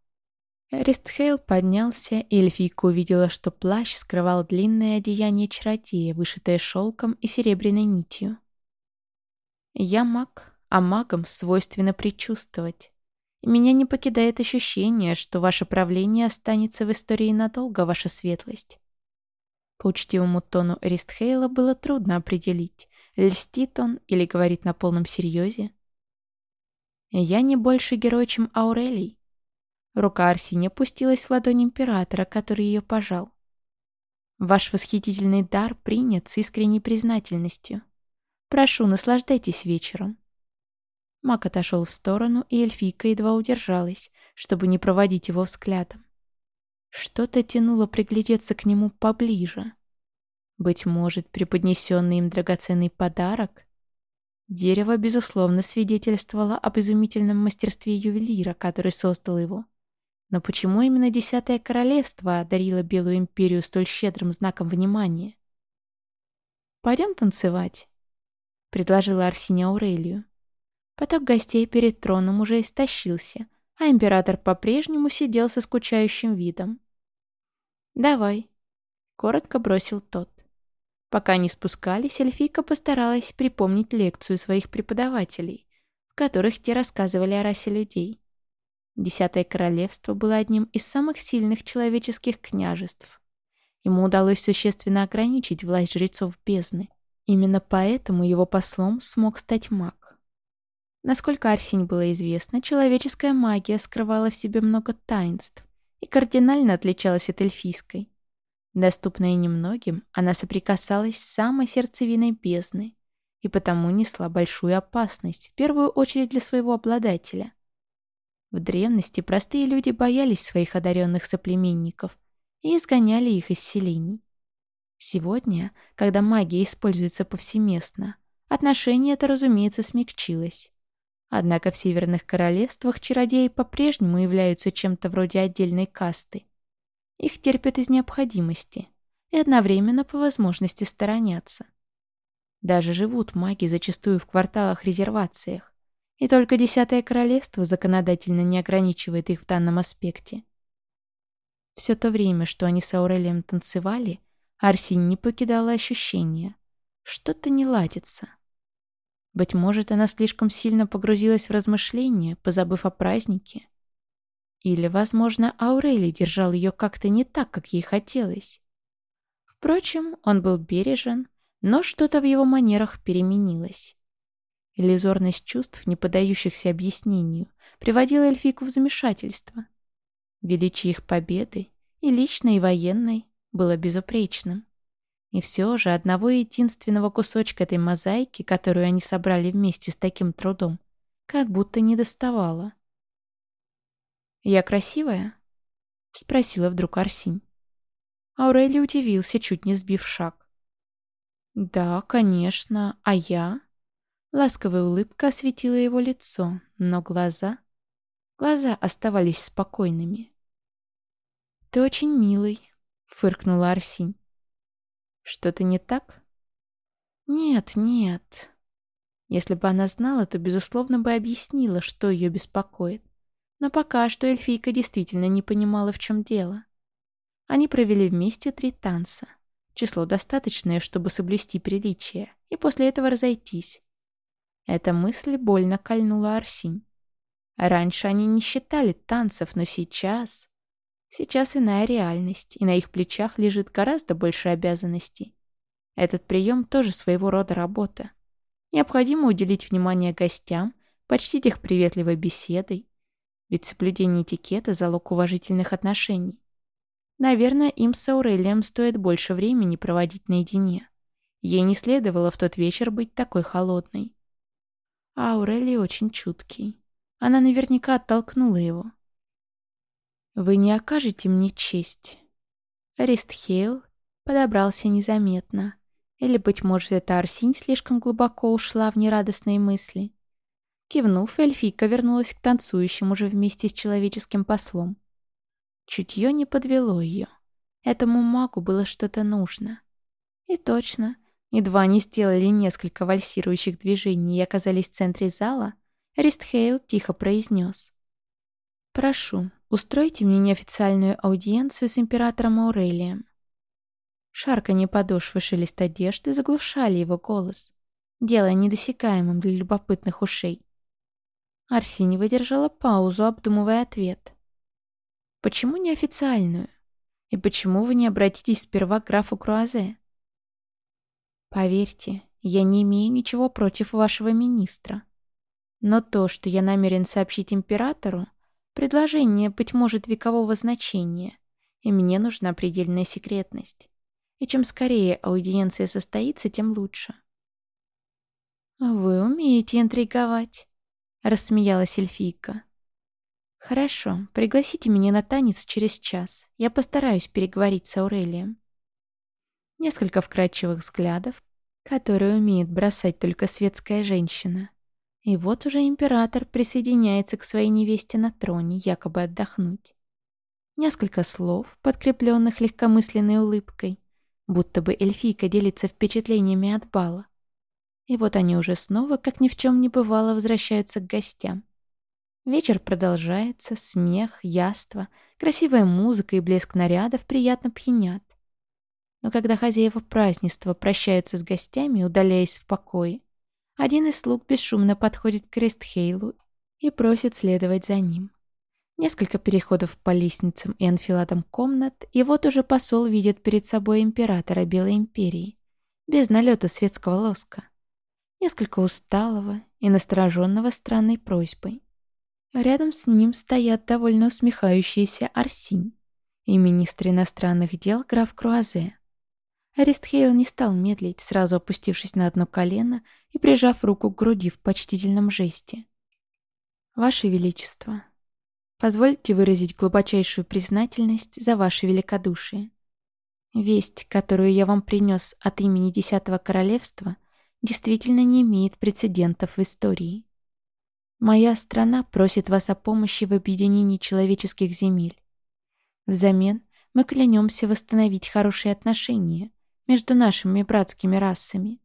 Ристхейл поднялся, и эльфийка увидела, что плащ скрывал длинное одеяние чародея, вышитое шелком и серебряной нитью. «Я маг, а магам свойственно предчувствовать. Меня не покидает ощущение, что ваше правление останется в истории надолго, ваша светлость». По учтивому тону Ристхейла было трудно определить, льстит он или говорит на полном серьезе. «Я не больше герой, чем Аурелий. Рука Арсини опустилась в ладонь императора, который ее пожал. «Ваш восхитительный дар принят с искренней признательностью. Прошу, наслаждайтесь вечером». Мак отошел в сторону, и эльфийка едва удержалась, чтобы не проводить его взглядом. Что-то тянуло приглядеться к нему поближе. Быть может, преподнесенный им драгоценный подарок? Дерево, безусловно, свидетельствовало об изумительном мастерстве ювелира, который создал его. Но почему именно Десятое Королевство одарило Белую Империю столь щедрым знаком внимания? «Пойдем танцевать», — предложила Арсения Аурелию. Поток гостей перед троном уже истощился, а император по-прежнему сидел со скучающим видом. «Давай», — коротко бросил тот. Пока не спускались, эльфийка постаралась припомнить лекцию своих преподавателей, в которых те рассказывали о расе людей. Десятое королевство было одним из самых сильных человеческих княжеств. Ему удалось существенно ограничить власть жрецов бездны. Именно поэтому его послом смог стать маг. Насколько Арсень было известно, человеческая магия скрывала в себе много таинств и кардинально отличалась от эльфийской. Доступная немногим, она соприкасалась с самой сердцевиной бездны и потому несла большую опасность, в первую очередь для своего обладателя. В древности простые люди боялись своих одаренных соплеменников и изгоняли их из селений. Сегодня, когда магия используется повсеместно, отношение это, разумеется, смягчилось. Однако в северных королевствах чародеи по-прежнему являются чем-то вроде отдельной касты. Их терпят из необходимости и одновременно по возможности сторонятся. Даже живут маги зачастую в кварталах-резервациях, и только Десятое Королевство законодательно не ограничивает их в данном аспекте. Все то время, что они с Аурелием танцевали, Арсень не покидала ощущение. Что-то не ладится. Быть может, она слишком сильно погрузилась в размышления, позабыв о празднике. Или, возможно, Аурелий держал ее как-то не так, как ей хотелось. Впрочем, он был бережен, но что-то в его манерах переменилось. Иллюзорность чувств, не поддающихся объяснению, приводила эльфийку в замешательство. Величие их победы, и личной, и военной, было безупречным. И все же одного единственного кусочка этой мозаики, которую они собрали вместе с таким трудом, как будто не доставало. «Я красивая?» — спросила вдруг Арсинь. Аурелий удивился, чуть не сбив шаг. «Да, конечно. А я?» Ласковая улыбка осветила его лицо, но глаза... Глаза оставались спокойными. «Ты очень милый», — фыркнула Арсинь. «Что-то не так?» «Нет, нет». Если бы она знала, то, безусловно, бы объяснила, что ее беспокоит. Но пока что эльфийка действительно не понимала, в чем дело. Они провели вместе три танца. Число достаточное, чтобы соблюсти приличие, и после этого разойтись. Эта мысль больно кольнула Арсинь. Раньше они не считали танцев, но сейчас... Сейчас иная реальность, и на их плечах лежит гораздо больше обязанностей. Этот прием тоже своего рода работа. Необходимо уделить внимание гостям, почтить их приветливой беседой, ведь соблюдение этикета – залог уважительных отношений. Наверное, им с Аурелием стоит больше времени проводить наедине. Ей не следовало в тот вечер быть такой холодной. А Аурелий очень чуткий. Она наверняка оттолкнула его. «Вы не окажете мне честь». Аристхейл подобрался незаметно. Или, быть может, эта Арсинь слишком глубоко ушла в нерадостные мысли. Кивнув, эльфийка вернулась к танцующим уже вместе с человеческим послом. Чутье не подвело ее. Этому магу было что-то нужно. И точно, Едва они сделали несколько вальсирующих движений и оказались в центре зала, Ристхейл тихо произнес. «Прошу, устройте мне неофициальную аудиенцию с императором Аурелием». Шарканье подошвы шелест одежды заглушали его голос, делая недосягаемым для любопытных ушей. Арсини выдержала паузу, обдумывая ответ. «Почему неофициальную? И почему вы не обратитесь сперва к графу Круазе?» Поверьте, я не имею ничего против вашего министра. Но то, что я намерен сообщить императору, предложение, быть может, векового значения, и мне нужна предельная секретность. И чем скорее аудиенция состоится, тем лучше. «Вы умеете интриговать», — рассмеялась эльфийка. «Хорошо, пригласите меня на танец через час. Я постараюсь переговорить с Аурелием». Несколько вкрадчивых взглядов, которые умеет бросать только светская женщина. И вот уже император присоединяется к своей невесте на троне, якобы отдохнуть. Несколько слов, подкрепленных легкомысленной улыбкой, будто бы эльфийка делится впечатлениями от бала. И вот они уже снова, как ни в чем не бывало, возвращаются к гостям. Вечер продолжается, смех, яство, красивая музыка и блеск нарядов приятно пьянят. Но когда хозяева празднества прощаются с гостями, удаляясь в покое, один из слуг бесшумно подходит к Крестхейлу и просит следовать за ним. Несколько переходов по лестницам и анфиладам комнат, и вот уже посол видит перед собой императора Белой Империи, без налета светского лоска. Несколько усталого и настороженного странной просьбой. Рядом с ним стоят довольно усмехающиеся Арсинь и министр иностранных дел граф Круазе. Аристхейл не стал медлить, сразу опустившись на одно колено и прижав руку к груди в почтительном жесте. «Ваше Величество, позвольте выразить глубочайшую признательность за ваше великодушие. Весть, которую я вам принес от имени Десятого Королевства, действительно не имеет прецедентов в истории. Моя страна просит вас о помощи в объединении человеческих земель. Взамен мы клянемся восстановить хорошие отношения между нашими братскими расами.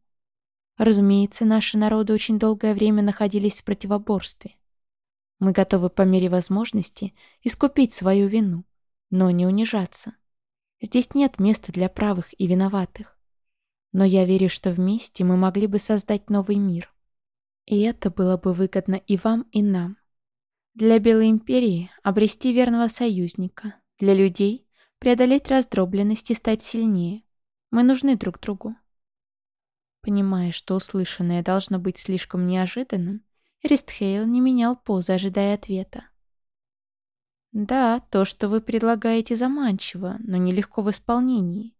Разумеется, наши народы очень долгое время находились в противоборстве. Мы готовы по мере возможности искупить свою вину, но не унижаться. Здесь нет места для правых и виноватых. Но я верю, что вместе мы могли бы создать новый мир. И это было бы выгодно и вам, и нам. Для Белой Империи обрести верного союзника, для людей преодолеть раздробленность и стать сильнее. Мы нужны друг другу. Понимая, что услышанное должно быть слишком неожиданным, Ристхейл не менял позы, ожидая ответа. «Да, то, что вы предлагаете, заманчиво, но нелегко в исполнении»,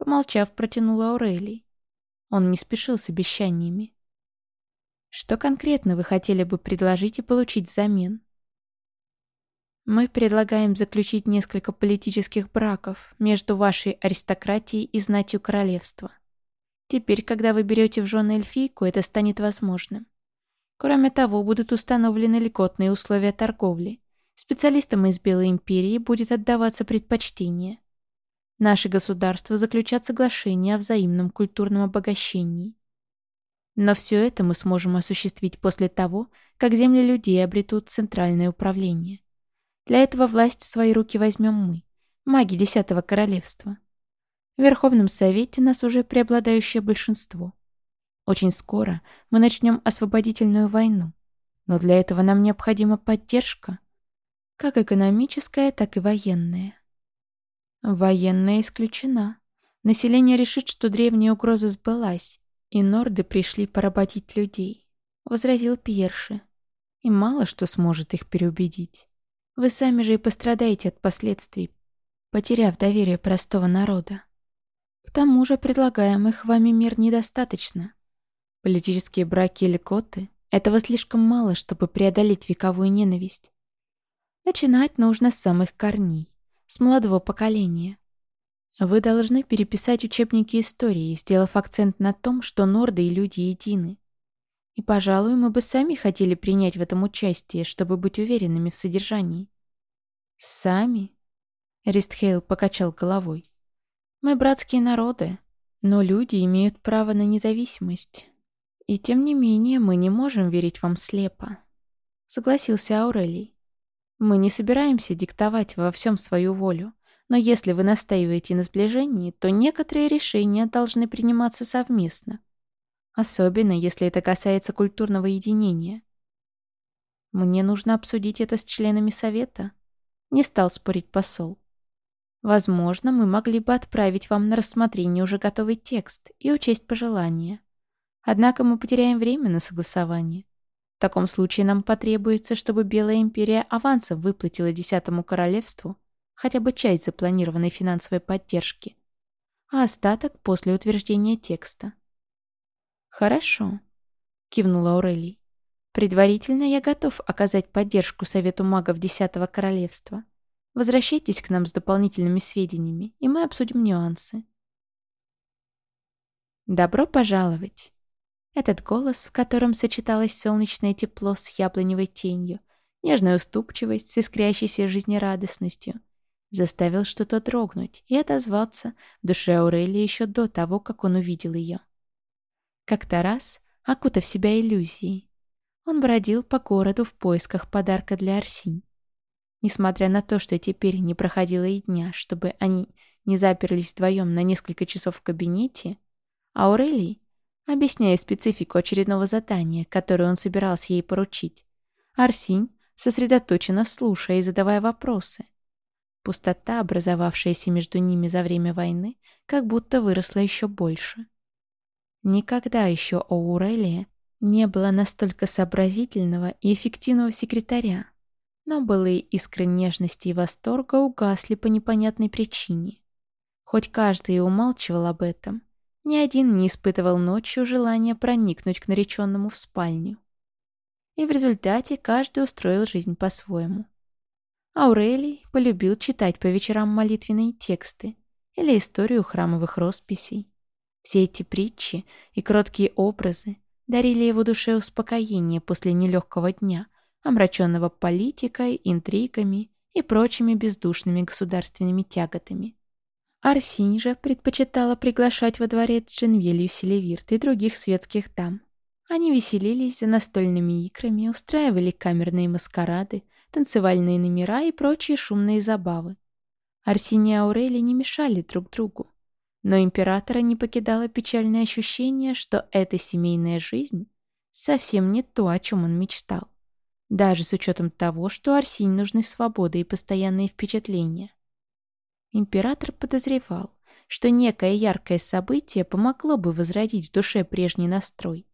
Помолчав, протянула Аурелий. Он не спешил с обещаниями. Что конкретно вы хотели бы предложить и получить взамен? Мы предлагаем заключить несколько политических браков между вашей аристократией и знатью королевства. Теперь, когда вы берете в жены эльфийку, это станет возможным. Кроме того, будут установлены льготные условия торговли. Специалистам из Белой империи будет отдаваться предпочтение. Наши государства заключат соглашение о взаимном культурном обогащении. Но все это мы сможем осуществить после того, как земли людей обретут центральное управление. Для этого власть в свои руки возьмем мы, маги Десятого Королевства. В Верховном Совете нас уже преобладающее большинство. Очень скоро мы начнем освободительную войну, но для этого нам необходима поддержка, как экономическая, так и военная. Военная исключена. Население решит, что древняя угроза сбылась, и норды пришли поработить людей, — возразил Пьерши. И мало что сможет их переубедить. Вы сами же и пострадаете от последствий, потеряв доверие простого народа. К тому же предлагаемых вами мир недостаточно. Политические браки или коты — этого слишком мало, чтобы преодолеть вековую ненависть. Начинать нужно с самых корней, с молодого поколения. Вы должны переписать учебники истории, сделав акцент на том, что норды и люди едины. И, пожалуй, мы бы сами хотели принять в этом участие, чтобы быть уверенными в содержании. Сами? Ристхейл покачал головой. Мы братские народы, но люди имеют право на независимость. И тем не менее мы не можем верить вам слепо. Согласился Аурелий. Мы не собираемся диктовать во всем свою волю. Но если вы настаиваете на сближении, то некоторые решения должны приниматься совместно. Особенно, если это касается культурного единения. Мне нужно обсудить это с членами совета. Не стал спорить посол. Возможно, мы могли бы отправить вам на рассмотрение уже готовый текст и учесть пожелания. Однако мы потеряем время на согласование. В таком случае нам потребуется, чтобы Белая Империя авансов выплатила Десятому Королевству хотя бы часть запланированной финансовой поддержки, а остаток после утверждения текста. «Хорошо», — кивнула Аурелий. «Предварительно я готов оказать поддержку Совету магов Десятого Королевства. Возвращайтесь к нам с дополнительными сведениями, и мы обсудим нюансы». «Добро пожаловать!» Этот голос, в котором сочеталось солнечное тепло с яблоневой тенью, нежная уступчивость с искрящейся жизнерадостностью, заставил что-то дрогнуть и отозваться в душе Аурелии еще до того, как он увидел ее. Как-то раз, окутав себя иллюзией, он бродил по городу в поисках подарка для Арсинь. Несмотря на то, что теперь не проходило и дня, чтобы они не заперлись вдвоем на несколько часов в кабинете, Аурелий, объясняя специфику очередного задания, которое он собирался ей поручить, Арсинь сосредоточенно слушая и задавая вопросы, Пустота, образовавшаяся между ними за время войны, как будто выросла еще больше. Никогда еще у не было настолько сообразительного и эффективного секретаря, но былые искры нежности и восторга угасли по непонятной причине. Хоть каждый и умалчивал об этом, ни один не испытывал ночью желания проникнуть к нареченному в спальню. И в результате каждый устроил жизнь по-своему. Аурелий полюбил читать по вечерам молитвенные тексты или историю храмовых росписей. Все эти притчи и кроткие образы дарили его душе успокоение после нелегкого дня, омраченного политикой, интригами и прочими бездушными государственными тяготами. Арсинь же предпочитала приглашать во дворец Дженвилью Селевирт и других светских дам. Они веселились за настольными икрами, устраивали камерные маскарады, танцевальные номера и прочие шумные забавы. Арсинь и Аурели не мешали друг другу. Но императора не покидало печальное ощущение, что эта семейная жизнь совсем не то, о чем он мечтал. Даже с учетом того, что Арсинь нужны свобода и постоянные впечатления. Император подозревал, что некое яркое событие помогло бы возродить в душе прежний настрой.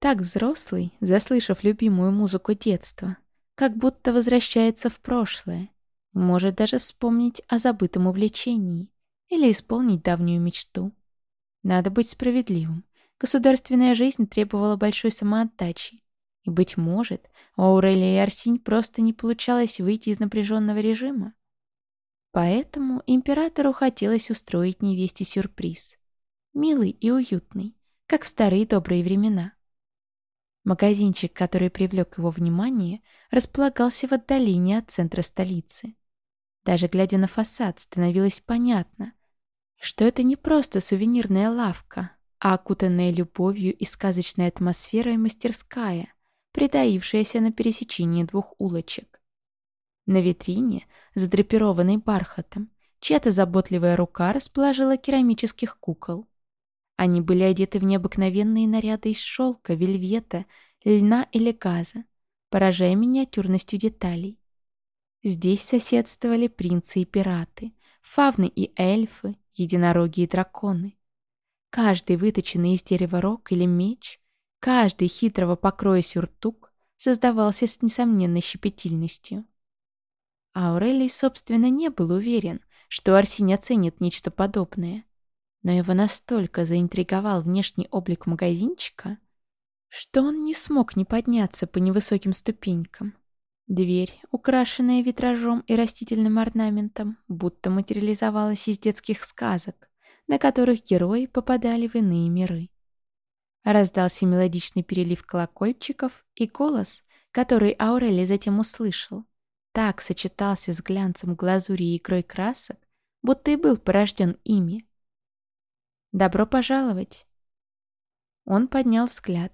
Так взрослый, заслышав любимую музыку детства, как будто возвращается в прошлое, может даже вспомнить о забытом увлечении или исполнить давнюю мечту. Надо быть справедливым. Государственная жизнь требовала большой самоотдачи. И, быть может, у Аурелии и Арсинь просто не получалось выйти из напряженного режима. Поэтому императору хотелось устроить невесте сюрприз. Милый и уютный, как в старые добрые времена. Магазинчик, который привлек его внимание, располагался в отдалении от центра столицы. Даже глядя на фасад, становилось понятно, что это не просто сувенирная лавка, а окутанная любовью и сказочной атмосферой мастерская, притаившаяся на пересечении двух улочек. На витрине, задрапированной бархатом, чья-то заботливая рука расположила керамических кукол. Они были одеты в необыкновенные наряды из шелка, вельвета, льна или газа, поражая миниатюрностью деталей. Здесь соседствовали принцы и пираты, фавны и эльфы, единороги и драконы. Каждый выточенный из дерева рог или меч, каждый хитрого покроя сюртук создавался с несомненной щепетильностью. А Аурелий, собственно, не был уверен, что Арсень оценит нечто подобное. Но его настолько заинтриговал внешний облик магазинчика, что он не смог не подняться по невысоким ступенькам. Дверь, украшенная витражом и растительным орнаментом, будто материализовалась из детских сказок, на которых герои попадали в иные миры. Раздался мелодичный перелив колокольчиков, и голос, который Аурели затем услышал, так сочетался с глянцем глазури и игрой красок, будто и был порожден ими. «Добро пожаловать!» Он поднял взгляд.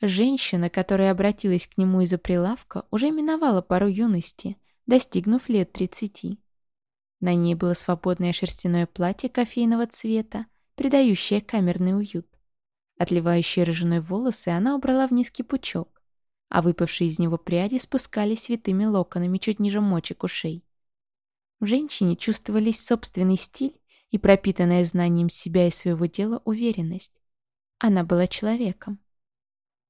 Женщина, которая обратилась к нему из-за прилавка, уже миновала пару юности, достигнув лет тридцати. На ней было свободное шерстяное платье кофейного цвета, придающее камерный уют. Отливающие рыжиной волосы она убрала в низкий пучок, а выпавшие из него пряди спускались святыми локонами чуть ниже мочек ушей. В женщине чувствовались собственный стиль и пропитанная знанием себя и своего дела уверенность. Она была человеком.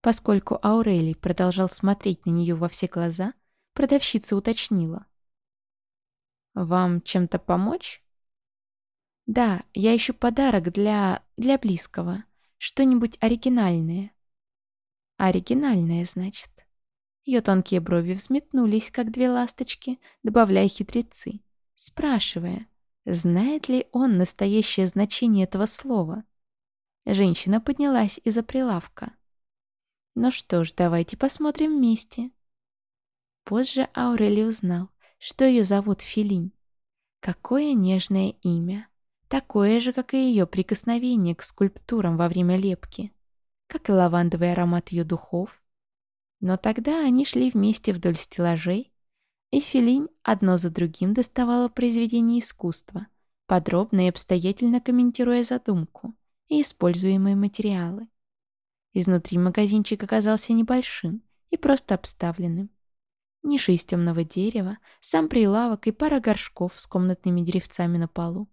Поскольку Аурелий продолжал смотреть на нее во все глаза, продавщица уточнила. «Вам чем-то помочь?» «Да, я ищу подарок для... для близкого. Что-нибудь оригинальное». «Оригинальное, значит?» Ее тонкие брови взметнулись, как две ласточки, добавляя хитрецы, спрашивая, знает ли он настоящее значение этого слова. Женщина поднялась из-за прилавка. Ну что ж, давайте посмотрим вместе. Позже Аурели узнал, что ее зовут Филинь. Какое нежное имя. Такое же, как и ее прикосновение к скульптурам во время лепки. Как и лавандовый аромат ее духов. Но тогда они шли вместе вдоль стеллажей, и Филинь одно за другим доставала произведения искусства, подробно и обстоятельно комментируя задумку и используемые материалы. Изнутри магазинчик оказался небольшим и просто обставленным. Ниша из темного дерева, сам прилавок и пара горшков с комнатными деревцами на полу.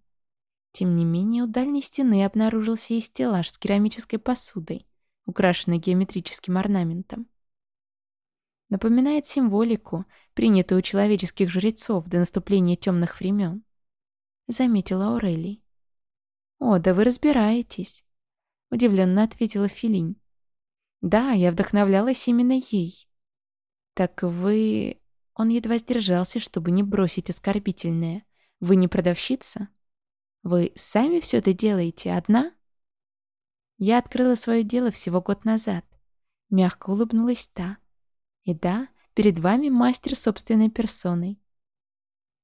Тем не менее, у дальней стены обнаружился и стеллаж с керамической посудой, украшенной геометрическим орнаментом. Напоминает символику, принятую у человеческих жрецов до наступления темных времен. Заметила Аурелий. «О, да вы разбираетесь», — удивленно ответила Филинь. Да, я вдохновлялась именно ей. Так вы... Он едва сдержался, чтобы не бросить оскорбительное. Вы не продавщица? Вы сами все это делаете одна? Я открыла свое дело всего год назад. Мягко улыбнулась та. И да, перед вами мастер собственной персоной.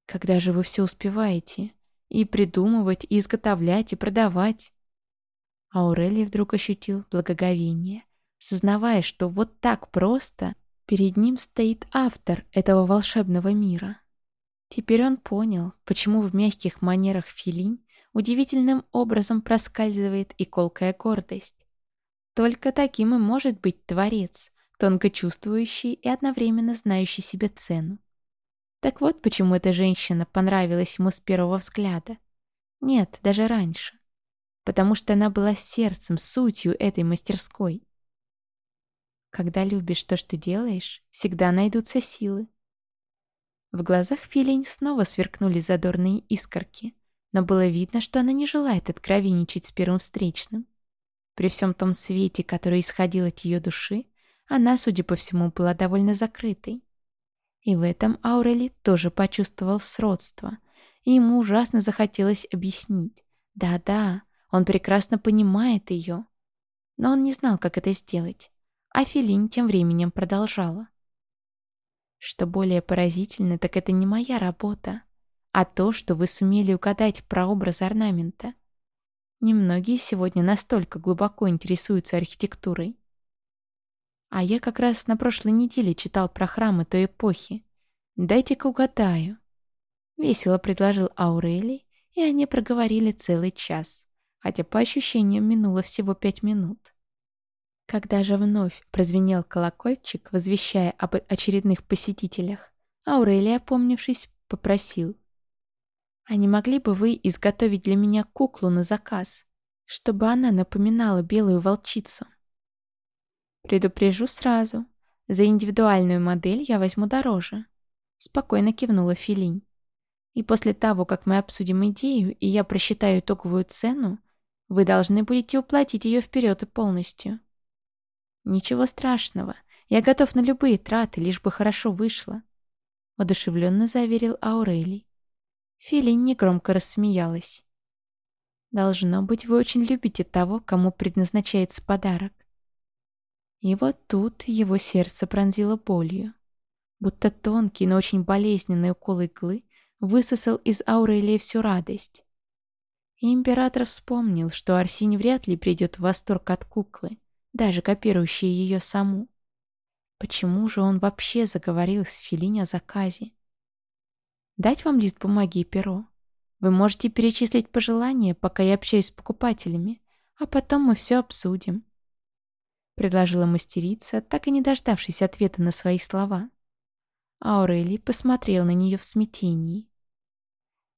Когда же вы все успеваете? И придумывать, и изготовлять, и продавать? Аурелий вдруг ощутил благоговение, сознавая, что вот так просто перед ним стоит автор этого волшебного мира. Теперь он понял, почему в мягких манерах Филинь удивительным образом проскальзывает и колкая гордость. Только таким и может быть творец, тонко чувствующий и одновременно знающий себе цену. Так вот почему эта женщина понравилась ему с первого взгляда. Нет, даже раньше. Потому что она была сердцем, сутью этой мастерской. Когда любишь то, что делаешь, всегда найдутся силы. В глазах Филень снова сверкнули задорные искорки но было видно, что она не желает откровенничать с первым встречным. При всем том свете, который исходил от ее души, она, судя по всему, была довольно закрытой. И в этом Аурели тоже почувствовал сродство, и ему ужасно захотелось объяснить. Да-да, он прекрасно понимает ее. Но он не знал, как это сделать. А Филин тем временем продолжала. Что более поразительно, так это не моя работа а то, что вы сумели угадать прообраз орнамента. Немногие сегодня настолько глубоко интересуются архитектурой. А я как раз на прошлой неделе читал про храмы той эпохи. Дайте-ка угадаю. Весело предложил Аурелий, и они проговорили целый час, хотя по ощущениям минуло всего пять минут. Когда же вновь прозвенел колокольчик, возвещая об очередных посетителях, Аурелий, опомнившись, попросил. А не могли бы вы изготовить для меня куклу на заказ, чтобы она напоминала белую волчицу? Предупрежу сразу. За индивидуальную модель я возьму дороже. Спокойно кивнула Филинь. И после того, как мы обсудим идею, и я просчитаю итоговую цену, вы должны будете уплатить ее вперед и полностью. Ничего страшного. Я готов на любые траты, лишь бы хорошо вышло. Одушевленно заверил Аурелий. Филин негромко рассмеялась. «Должно быть, вы очень любите того, кому предназначается подарок». И вот тут его сердце пронзило болью. Будто тонкий, но очень болезненный укол иглы высосал из Аурелии всю радость. И император вспомнил, что Арсень вряд ли придет в восторг от куклы, даже копирующей ее саму. Почему же он вообще заговорил с Филинь о заказе? Дать вам лист бумаги и перо? Вы можете перечислить пожелания, пока я общаюсь с покупателями, а потом мы все обсудим. Предложила мастерица, так и не дождавшись ответа на свои слова. Аурелий посмотрел на нее в смятении.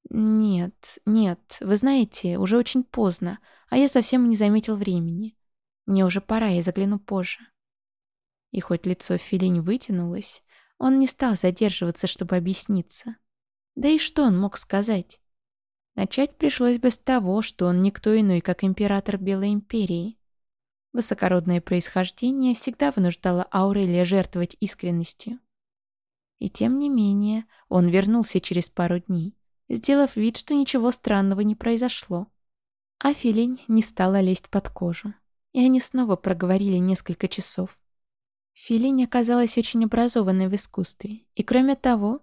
«Нет, нет, вы знаете, уже очень поздно, а я совсем не заметил времени. Мне уже пора, я загляну позже». И хоть лицо Филинь вытянулось, он не стал задерживаться, чтобы объясниться. Да и что он мог сказать? Начать пришлось бы с того, что он никто иной, как император Белой Империи. Высокородное происхождение всегда вынуждало Аурелия жертвовать искренностью. И тем не менее, он вернулся через пару дней, сделав вид, что ничего странного не произошло. А Филинь не стала лезть под кожу, и они снова проговорили несколько часов. Филинь оказалась очень образованной в искусстве, и кроме того,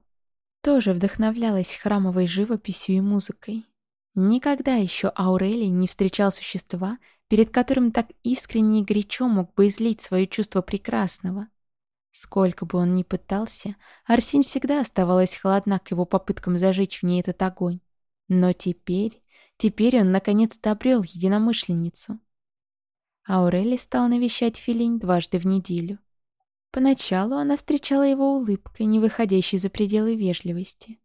тоже вдохновлялась храмовой живописью и музыкой. Никогда еще Аурелий не встречал существа, перед которым так искренне и горячо мог бы излить свое чувство прекрасного. Сколько бы он ни пытался, Арсень всегда оставалась холодна к его попыткам зажечь в ней этот огонь. Но теперь, теперь он наконец-то обрел единомышленницу. Аурелий стал навещать Филинь дважды в неделю. Поначалу она встречала его улыбкой, не выходящей за пределы вежливости.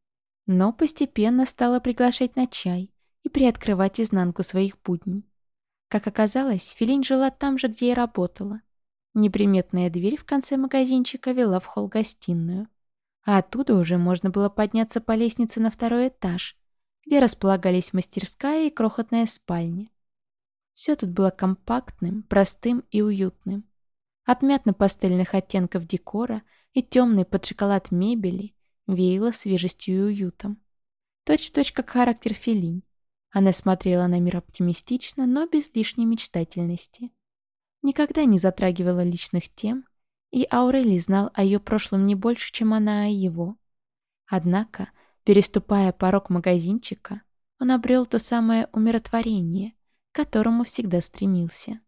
Но постепенно стала приглашать на чай и приоткрывать изнанку своих будней. Как оказалось, Филин жила там же, где и работала. Неприметная дверь в конце магазинчика вела в холл-гостиную. А оттуда уже можно было подняться по лестнице на второй этаж, где располагались мастерская и крохотная спальня. Все тут было компактным, простым и уютным. От мятно-пастельных оттенков декора и темный под шоколад мебели веяло свежестью и уютом. Точь-в-точь, как характер Филинь. Она смотрела на мир оптимистично, но без лишней мечтательности. Никогда не затрагивала личных тем, и Аурелий знал о ее прошлом не больше, чем она о его. Однако, переступая порог магазинчика, он обрел то самое умиротворение, к которому всегда стремился.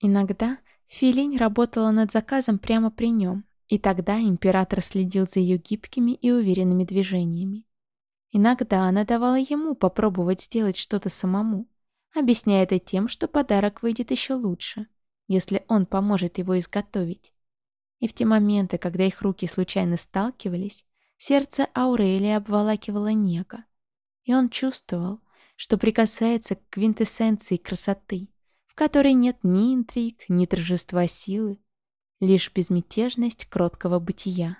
Иногда Филинь работала над заказом прямо при нем, и тогда император следил за ее гибкими и уверенными движениями. Иногда она давала ему попробовать сделать что-то самому, объясняя это тем, что подарок выйдет еще лучше, если он поможет его изготовить. И в те моменты, когда их руки случайно сталкивались, сердце Аурелии обволакивало нега, и он чувствовал, что прикасается к квинтэссенции красоты, в которой нет ни интриг, ни торжества силы, лишь безмятежность кроткого бытия.